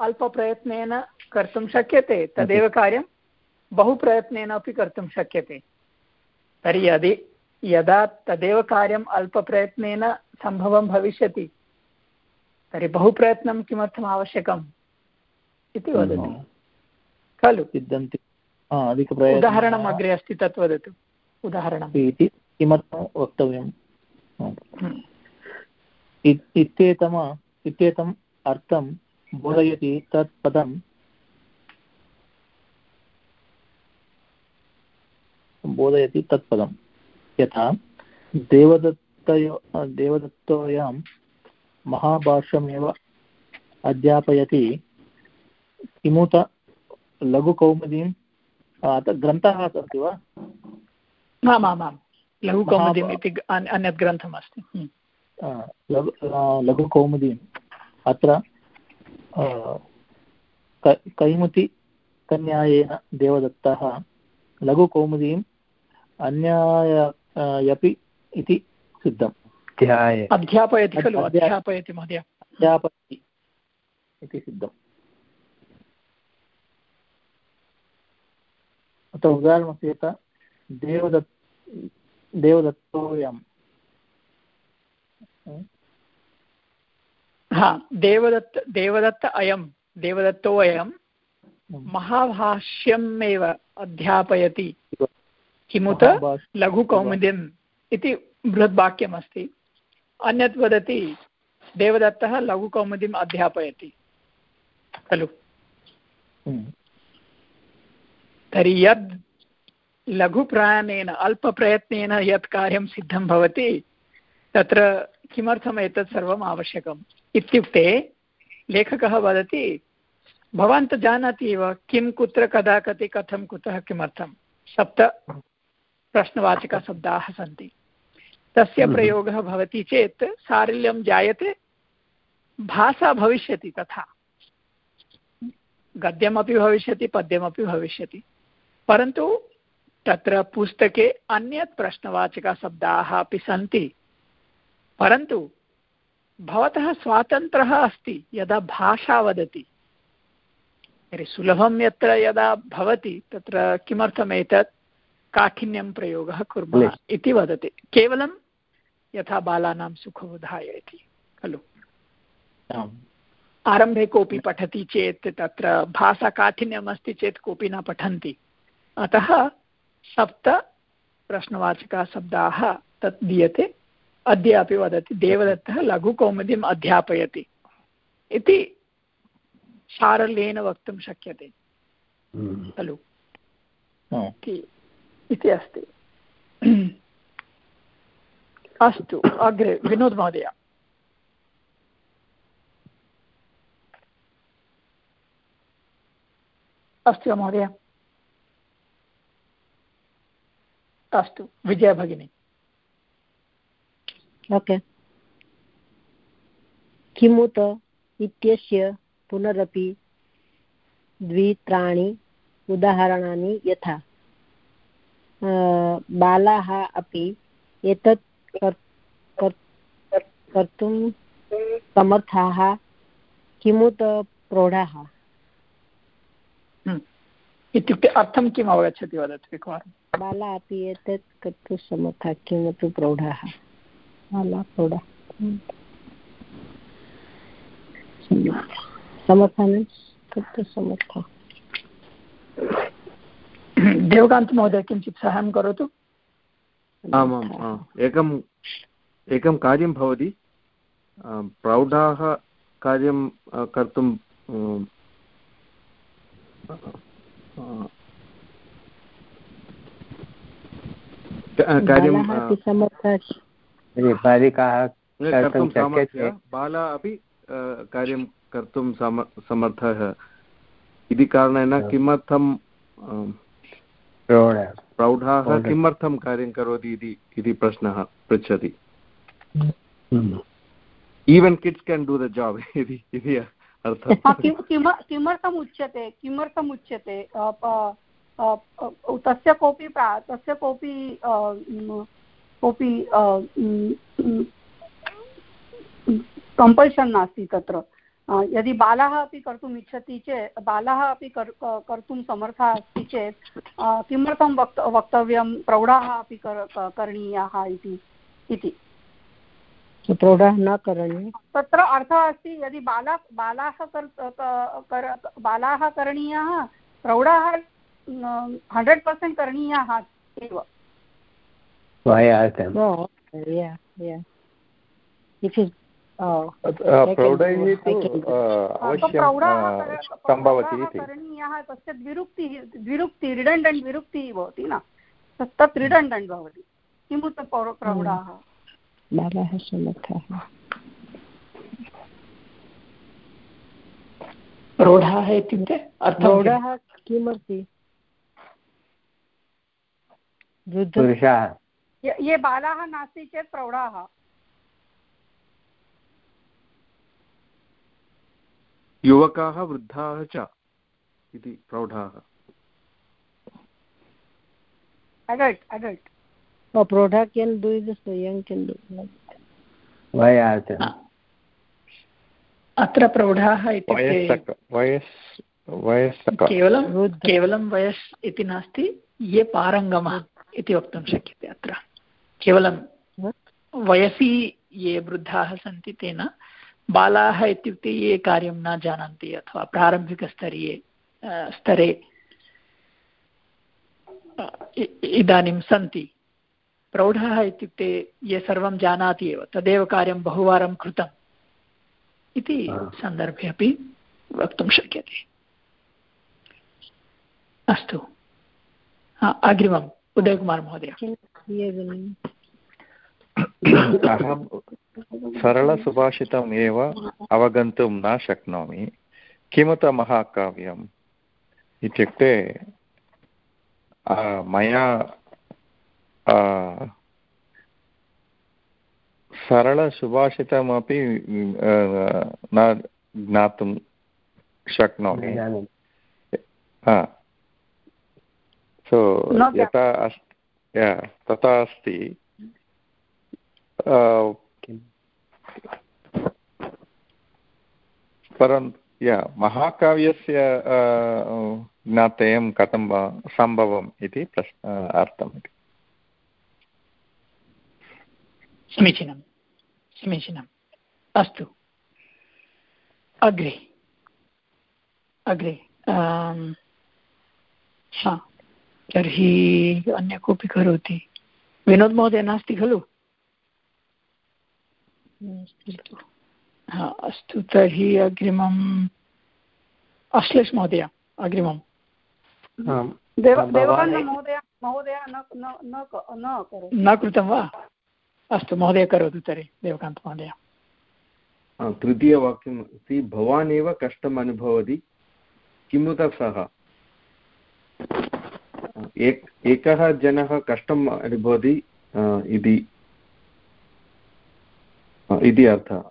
अल्पप्रयत्नेन कर्तुं शक्यते तदेव कार्यं बहुप्रयत्नेन अपि कर्तुं शक्यते। तर्हि यदि यदा तदेव कार्यम् अल्पप्रयत्नेन सम्भवं भविष्यति तर्हि बहुप्रयत्नं किमर्थम् आवश्यकम् इति वदति। खलु? सिद्धन्ति उदाहरणम् अग्रे अस्ति तत् वदतु। उदाहरणम्। इति किमर्थं वक्तव्यम्? हम्म। इत्येतम इत्येतम् अर्थं बोधयति तत् पदं बोधयति तत् पदं। यथा देवदत्तयो देवदत्तोयां महाभाष्यमेव अध्यापयति। किमुत लघुकौमुदीं ग्रन्थः सन्ति वा? आमामां लघुकौमुदीम् इति अन्यत् ग्रन्थमस्ति लघु लघुकौमुदीम्। अत्र कैमुतिकन्यायेन देवदत्तः लघुकौमुदीम् अन्यायपि इति सिद्धम्। अध्यापयति खलु अध्यापयति महोदय। अध्यापयति इति सिद्धम्। अत्र उदाहरणमस्ति यथा देवदत् देवदत्तोऽयं हा देवदत्त देवदत्त अयं देवदत्तोऽयं महाभाष्यम् एव अध्यापयति। किमुत? लघुकौमुदीम् इति बृहद्वाक्यमस्ति। अन्यत् वदति देवदत्तः लघुकौमुदीम् अध्यापयति। खलु? हम्म। तर्हि यद् लघुप्रयाणेन अल्पप्रयत्नेन यत् कार्यं सिद्धं भवति तत्र किमर्थम् एतत् सर्वम् आवश्यकम्? इत्युक्ते लेखकः वदति भवान् तु जानाति एव किं कुत्र कदा कति कथं कुतः किमर्थं सप्त प्रश्नवाचकशब्दाः सन्ति। तस्य हम्म। प्रयोगः भवति चेत् सारल्यं जायते भाषा भविष्यति तथा। गद्यमपि भविष्यति पद्यमपि भविष्यति। परन्तु तत्र पुस्तके अन्यत् प्रश्नवाचकशब्दाः अपि सन्ति। परन्तु भवतः स्वातन्त्र्यः अस्ति यदा भाषा वदति। तर्हि सुलभं यत्र यदा भवति तत्र किमर्थम् एतत् काठिन्यं प्रयोगः कुर्मः इति वदति। केवलं यथा बालानां सुखबोधाय इति खलु? आरम्भे कोऽपि पठति चेत् तत्र भाषाकाठिन्यम् अस्ति चेत् कोऽपि न पठन्ति। अतः सप्त प्रश्नवाचकाः शब्दाः तत् दीयते। अद्य अपि वदति देवदत्तः लघुकौमुदीम् अध्यापयति। इति सारल्येन वक्तुं शक्यते। हम्म। खलु? इति अस्ति। अस्तु अग्रे विनोद् महोदय। अस्ति वा महोदय? अस्तु विजया भगिनी ओके। किमुत इत्यस्य पुनरपि द्वित्राणि उदाहरणानि यथा। बालाः अपि एतत् कर्तुं समर्थाः किमुत प्रौढाः? हम्म। इत्युक्ते अर्थं किम् अवगच्छति वदतु एकवारं बाला अपि एतत् कर्तुं समर्थाः किमपि प्रौढाः। बाला प्रौढा समर्थानि कर्तुं समर्था देवकान्तमहोदय किञ्चित् सहायं करोतु? आमाम् एकम् एकं कार्यं भवति। प्रौढाः कार्यं कर्तुं कार्यं बालिकाः कर्तुं बाला अपि कार्यं कर्तुं समर्थः। इति कारणेन किमर्थं प्रौढाः। किमर्थं कार्यं करोति इति प्रश्नः पृच्छति। Even kids can do the job इति अर्थः। किमर्थम् उच्यते किमर्थम् उच्यते? तस्य कोऽपि तस्य कोऽपि कोऽपि कम्पल्शन् नास्ति तत्र। यदि बालाः अपि कर्तुम् इच्छति चेत् बालाः अपि कर्तुं समर्थः अस्ति चेत् किमर्थं वक्त वक्तव्यं प्रौढाः अपि करणीयाः इति प्रौढाः न करणीयं। तत्र अर्थः अस्ति यदि बाला बालाः कर बालाः करणीयाः प्रौढाः हण्ड्रेड् पर्सेण्ट् करणीयाः एव प्रौढैः तु अवश्यं सम्भवति इति. करणीयः तस्य द्विरुक्तिः द्विरुक्ति रिडण्डण्ट् विरुक्तिः भवति न. तत् रिडण्डण्ट् भवति. किमुत प्रौढाः बालाः समर्थाः प्रौढाः इत्युक्ते प्रौढाः किमस्ति पुरुषाः। ये बालाः नास्ति चेत् प्रौढाः। युवकाः वृद्धाः च इति प्रौढाः। Adult adult prodha can do this the young can do वयात्। अत्र प्रौढाः इत्युक्ते केवलं केवलं वयस् इति नास्ति ये पारङ्गमः। इति वक्तुं शक्यते अत्र। केवलं वयसि ये वृद्धाः सन्ति तेन बालाः इत्युक्ते ये कार्यं न जानन्ति अथवा प्रारम्भिकस्तरीये स्तरे इदानीं सन्ति। प्रौढाः इत्युक्ते ये सर्वं जानाति एव तदेव कार्यं बहुवारं कृतम् इति सन्दर्भे अपि वक्तुं शक्यते। अस्तु। अग्रिमम्। उदयकुमार् महोदय। अहं सरलसुभाषितम् एव अवगन्तुं न शक्नोमि। किमुत महाकाव्यम् इत्युक्ते मया सरलसुभाषितमपि न ज्ञातुं शक्नोमि। सो यथा अस्ति तथा अस्ति। परं या महाकाव्यस्य ज्ञातेयं कथं सम्भवम् इति प्रश्न अर्थम् इति। समीचीनं। समीचीनम् अस्तु। अग्रे। अग्रे। हा। तर्हि अन्य कोऽपि करोति विनोद् महोदय नास्ति खलु हा अस्तु तर्हि अग्रिमम् अश्लेष महोदय अग्रिमं न कृतं वा? अस्तु महोदय करोतु तर्हि देवकान्तमहोदय तृतीयवाक्यम् अस्ति भवान् एव कष्टम् अनुभवति किमुत सः? एक एकः जनः कष्टम् अनुभवति इति। इति अर्थः।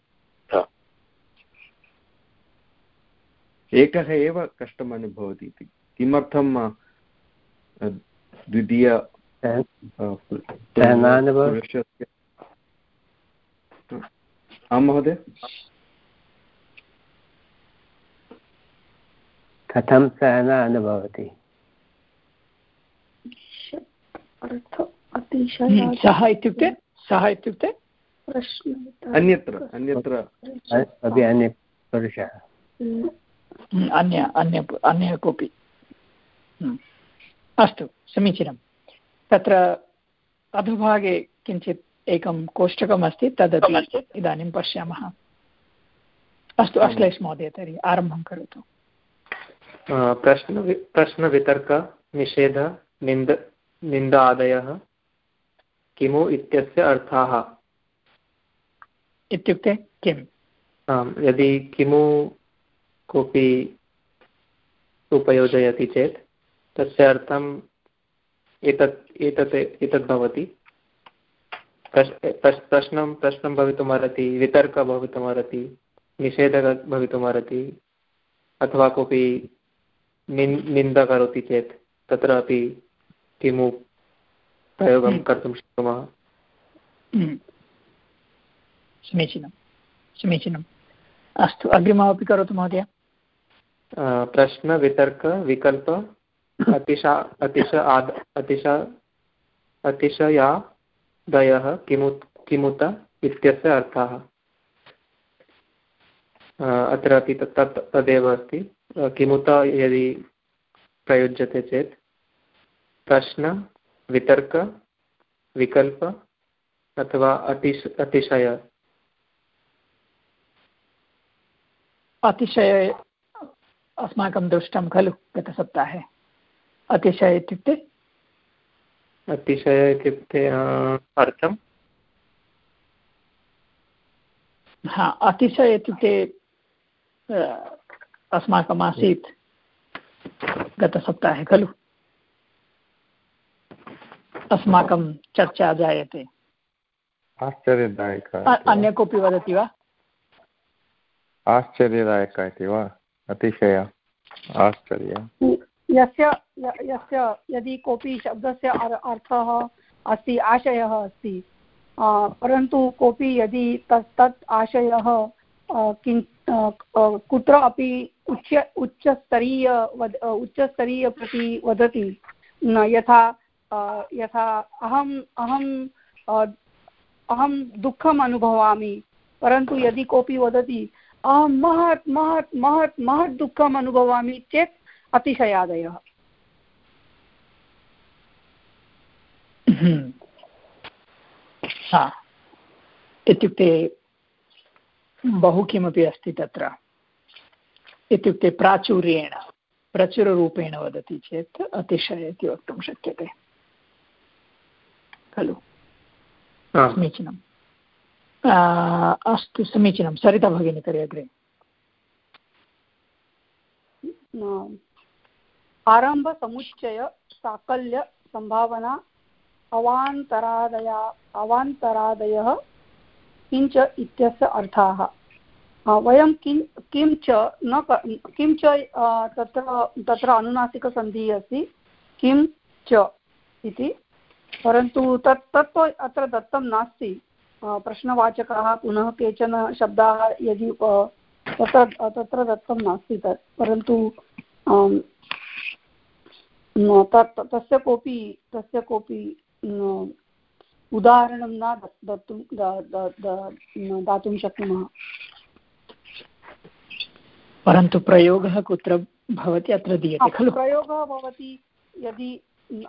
एकः एव कष्टम् अनुभवति इति। किमर्थं द्वितीय आं महोदय? कथं सः न अनुभवति हम्म, सः इत्युक्ते सः इत्युक्ते? अन्यत्र अन्यत्र। अपि अन्य पुरुषः हम्म, अन्य अन्य अन्यः कोऽपि। हम्म, अस्तु समीचीनं। तत्र अधोभागे किञ्चित् एकं कोष्टकमस्ति तदपि इदानीं पश्यामः। अस्तु अश्लेष महोदय तर्हि आरम्भं करोतु। प्रश्न प्रश्नवितर्क निषेध निन्द निन्दादयः। किमु इत्यस्य अर्थाः? इत्युक्ते किम्? आम् यदि किमु कोऽपि उपयोजयति चेत् तस्य अर्थम् एतत् एतत् एतद् भवति। प्रश्नं प्रश्नं भवितुमर्हति वितर्कः भवितुमर्हति निषेधः भवितुमर्हति अथवा कोऽपि निन् निन्दा करोति चेत् तत्रापि किमु प्रयोगं हम्म। कर्तुं शक्नुमः? हम्म। समीचीनं समीचीनम् अस्तु अग्रिममपि करोतु महोदय। प्रश्नवितर्क विकल्प अतिशा अतिश आद अतिश अतिशयादयः किमु किमुत इत्यस्य अर्थः। अत्रापि तत् तदेव अस्ति। किमुत यदि प्रयुज्यते चेत्। प्रश्न वितर्क विकल्प अथवा अतिश अतिशय। अतिशय अस्माकं दृष्टं खलु गतसप्ताहे। अतिशय इत्युक्ते? अतिशय इत्युक्ते अर्थं हा अतिशय इत्युक्ते अस्माकम् आसीत् गतसप्ताहे खलु। अस्माकं चर्चा जायते। आश्चर्यदायक अन्य कोऽपि वदति वा? आश्चर्यदायक इति वा? अतिशय। आश्चर्य। यस्य यस्य यदि कोऽपि शब्दस्य अर्थः अस्ति आशयः अस्ति परन्तु कोऽपि यदि तत् तत् आशयः किं कुत्र अपि उच्च उच्चस्तरीय वद उच्चस्तरीय प्रति वदति यथा यथा अहम् अहं अहं दुःखम् अनुभवामि, परन्तु यदि कोऽपि वदति, अहं महत् महत् महत् महत् दुःखम् अनुभवामि चेत् अतिशयादयः। इत्युक्ते बहु किमपि अस्ति तत्र। इत्युक्ते प्राचुर्येण, प्रचुररूपेण वदति चेत् अतिशय इति वक्तुं शक्यते। खलु। समीचीनम् अस्तु समीचीनं। सरिता भगिनी तर्हि अग्रे। आरम्भसमुच्चय साकल्य सम्भावना अवान्तरादया अवान्तरादयः किञ्च इत्यस्य अर्थाः। वयं किं किं च न किं च तत्र तत्र अनुनासिकसन्धिः अस्ति किं च इति। परन्तु तत् तत् अत्र दत्तं नास्ति। प्रश्नवाचकाः पुनः केचन शब्दाः यदि तत्र तत्र दत्तं नास्ति तत्। परन्तु तस्य कोऽपि तस्य कोऽपि उदाहरणं न दत्तुं दातुं शक्नुमः। परन्तु प्रयोगः कुत्र भवति अत्र दीयते खलु? प्रयोगः भवति यदि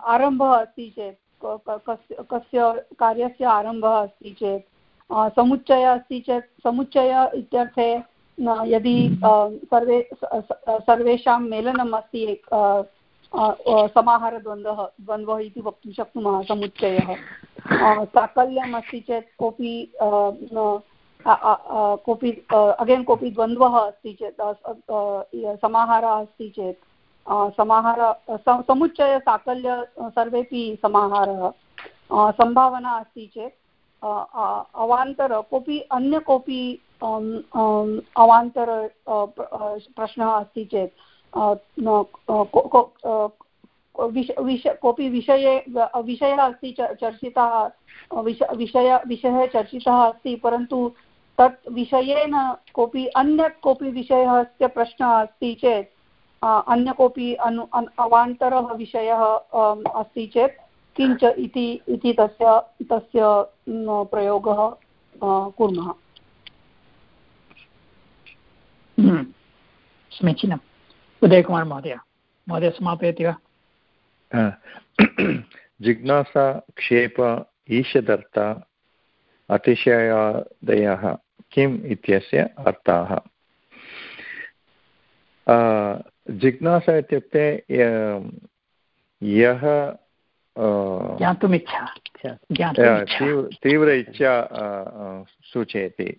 आरम्भः अस्ति चेत्। कस्य कार्यस्य आरम्भः अस्ति चेत् समुच्चय अस्ति चेत्, समुच्चय इत्यर्थे यदि सर्वे सर्वेषां मेलनम् अस्ति समाहारद्वन्द्वः, द्वन्द्वः इति वक्तुं शक्नुमः समुच्चयः। साकल्यम् अस्ति चेत्, कोऽपि कोऽपि अगेन् कोऽपि द्वन्द्वः अस्ति चेत् समाहारः अस्ति चेत् समाहार समुच्चय साकल्य सर्वेपि समाहारः। सम्भावना अस्ति चेत् अवान्तर, कोऽपि अन्य कोऽपि अवान्तर प्रश्नः अस्ति चेत् विष कोऽपि विषये विषयः अस्ति चर्चितः विषय, विषयः चर्चितः अस्ति, परन्तु तत् विषयेन कोऽपि अन्यत् कोऽपि विषयस्य प्रश्नः अस्ति चेत् अन्य कोऽपि अनु अवान्तरः विषयः अस्ति चेत् किञ्च इति इति तस्य तस्य प्रयोगः कुर्मः। हम्म, समीचीनम्। उदयकुमार् महोदय महोदय समापयति वा? जिज्ञासा क्षेप ईशदर्था अतिशयादयः किम् इत्यस्य अर्थाः? जिज्ञासा इत्युक्ते यः ज्ञातुमिच्छा तीव्र इच्छा सूचयति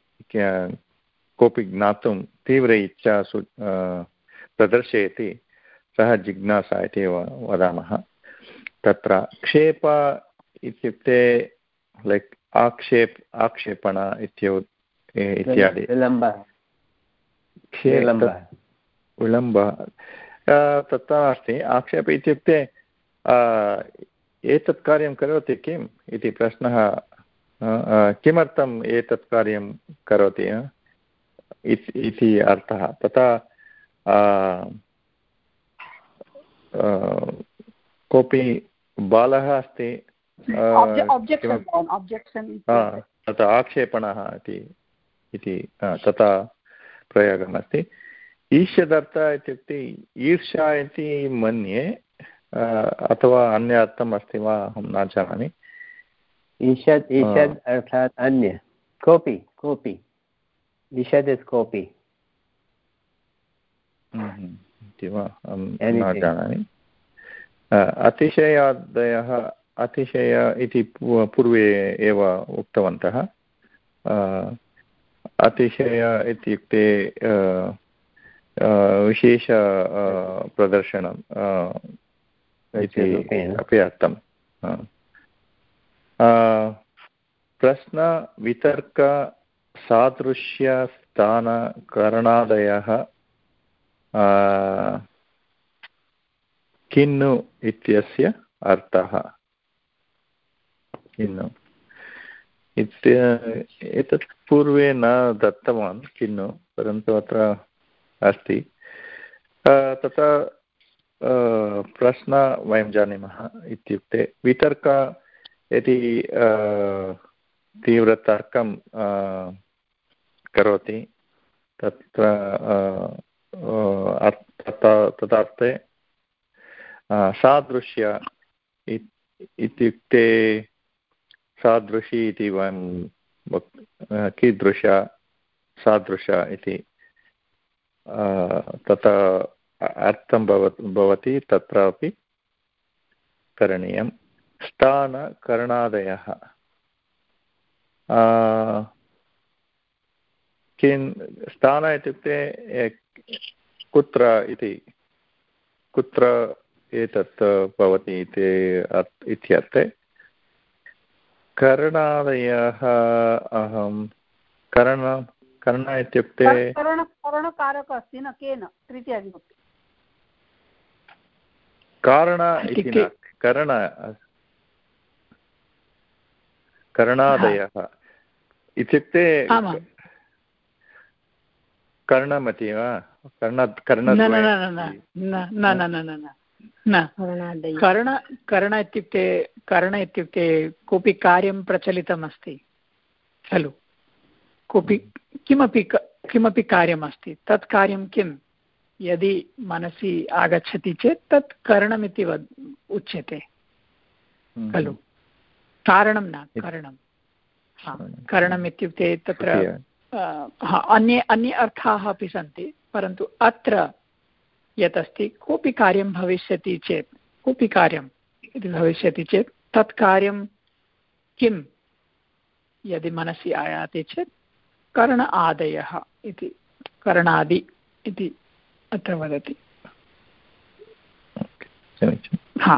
कोऽपि ज्ञातुं तीव्र इच्छा प्रदर्शयति सः जिज्ञासा इति वदामः। तत्र क्षेप इत्युक्ते लैक् आक्षेप आक्षेपण इत्यु इत्यादि। विलम्बः। तथा अस्ति आक्षेप इत्युक्ते एतत् कार्यं करोति किम् इति प्रश्नः किमर्थम् एतत् कार्यं करोति इति अर्थः। तथा कोऽपि बालः अस्ति तथा आक्षेपणः इति तथा प्रयोगमस्ति। ईषदर्थ इत्युक्ते ईर्षा इति मन्ये अथवा अन्य अर्थम् अस्ति वा अहं न जानामि। ईषद् ईषद् अर्थात् अन्य। कोऽपि कोऽपि। ईषद् इस् कोऽपि। इति वा अहं न जानामि। अतिशयादयः अतिशय इति पूर्वे एव उक्तवन्तः। अतिशय इत्युक्ते विशेष प्रदर्शनं इति अपि अर्थं प्रश्नवितर्कसादृश्यस्थानकरणादयः किन्नु इत्यस्य अर्थः किन्नु एतत् पूर्वे न दत्तवान् किन्नु परन्तु अत्र अस्ति। तथा प्रश्न वयं जानीमः इत्युक्ते, वितर्क यदि तीव्रतर्कं करोति, तत्र तदर्थे सादृश्य इत्युक्ते, सादृशी इति वयं कीदृश सादृश इति तथा अर्थं भव भवति, तत्रापि करणीयं। स्थानकरणादयः। किं, स्थान इत्युक्ते कुत्र इति, कुत्र एतत् भवति इति इत्यर्थे, करणादयः अहं, कर्ण कर्ण इत्युक्ते करणकारक अस्ति न केन? तृतीयाविभक्ति कारण इति न करण करणादयः। इत्युक्ते कर्णमति वा? कर्ण कर्ण कर्ण कर्ण इत्युक्ते कर्ण इत्युक्ते कोऽपि कार्यं प्रचलितमस्ति खलु। कोऽपि किमपि किमपि कार्यमस्ति तत् कार्यं किं? यदि मनसि आगच्छति चेत् तत् करणमिति वद् उच्यते। हम्म। खलु? कारणं न करणं। हा करणम्। इत्युक्ते तत्र अन्ये अन्ये अर्थाः अपि सन्ति परन्तु अत्र यत् अस्ति कोऽपि कार्यं भविष्यति चेत् कोऽपि कार्यम् इति भविष्यति चेत् तत् कार्यं किं? यदि मनसि आयाति चेत् कर्ण आदयः। इति करणादि इति अत्र वदति। हा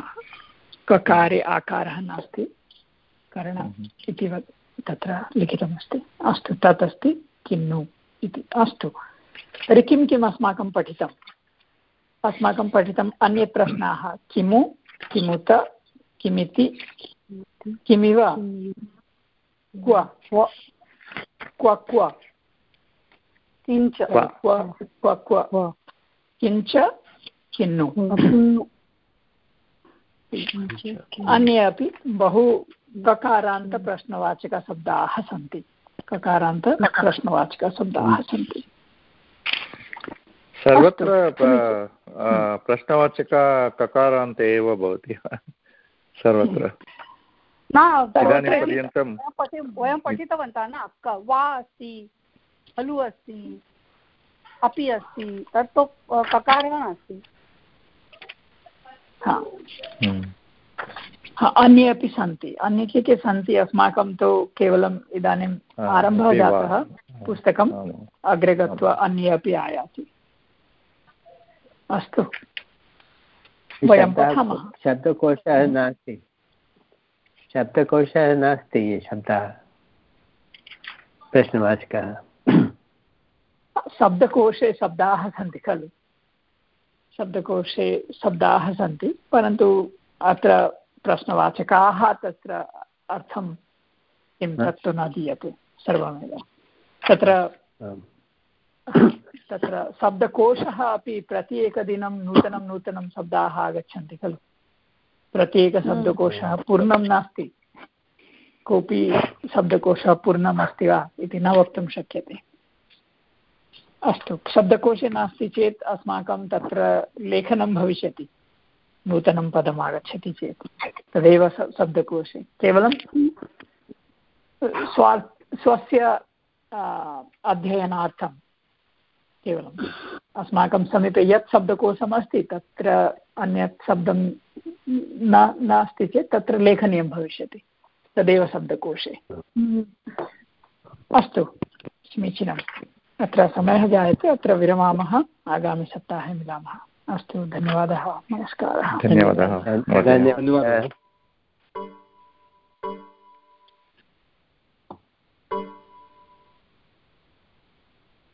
ककारे आकारः नास्ति कर्ण इति तत्र लिखितमस्ति। अस्तु तत् अस्ति किन्नु इति। अस्तु तर्हि किं किम् अस्माकं पठितम्? अस्माकं पठितम् अन्ये प्रश्नाः किमु किमुत किमिति किमिव? क्व क्व क्व? किञ्च क्व क्व किञ्च किन्नु। अन्ये अपि बहु ककारान्तप्रश्नवाचकशब्दाः सन्ति। ककारान्तप्रश्नवाचकशब्दाः सन्ति। सर्वत्र प्रश्नवाचक ककारान्त एव भवति सर्वत्र। वयं पठितवन्तः न वा अस्ति। खलु अस्ति अपि अस्ति तत्तु ककारः नास्ति अन्ये अपि सन्ति। अन्ये के के सन्ति अस्माकं तु केवलम् इदानीम् आरम्भः जातः पुस्तकम्। अग्रे गत्वा अन्ये अपि आयाति। अस्तु। वयं पठामः। शब्दकोशः नास्ति। शब्दकोशः नास्ति शब्दः प्रश्नवाचकः। शब्दकोशे शब्दाः सन्ति खलु। शब्दकोशे शब्दाः सन्ति परन्तु अत्र प्रश्नवाचकाः तत्र अर्थं किं तत्तु न दीयते सर्वमेव। तत्र तत्र शब्दकोशः अपि प्रति एकदिनं नूतनं नूतनं शब्दाः आगच्छन्ति खलु। प्रत्येकशब्दकोशः पूर्णं नास्ति। कोऽपि शब्दकोशः पूर्णम् अस्ति वा इति न वक्तुं शक्यते। अस्तु शब्दकोशे नास्ति चेत् अस्माकं तत्र लेखनं भविष्यति नूतनं पदम् आगच्छति चेत् तदेव शब्दकोशे। केवलं स्वा स्वस्य अध्ययनार्थं केवलम् अस्माकं समीपे यत् शब्दकोशमस्ति तत्र अन्यत् शब्दं न नास्ति चेत् तत्र लेखनीयं भविष्यति तदेव शब्दकोशे। अस्तु समीचीनम्। अत्र समयः जायते अत्र विरमामः आगामिसप्ताहे मिलामः। अस्तु धन्यवादः नमस्कारः। धन्यवादः। धन्यवादः।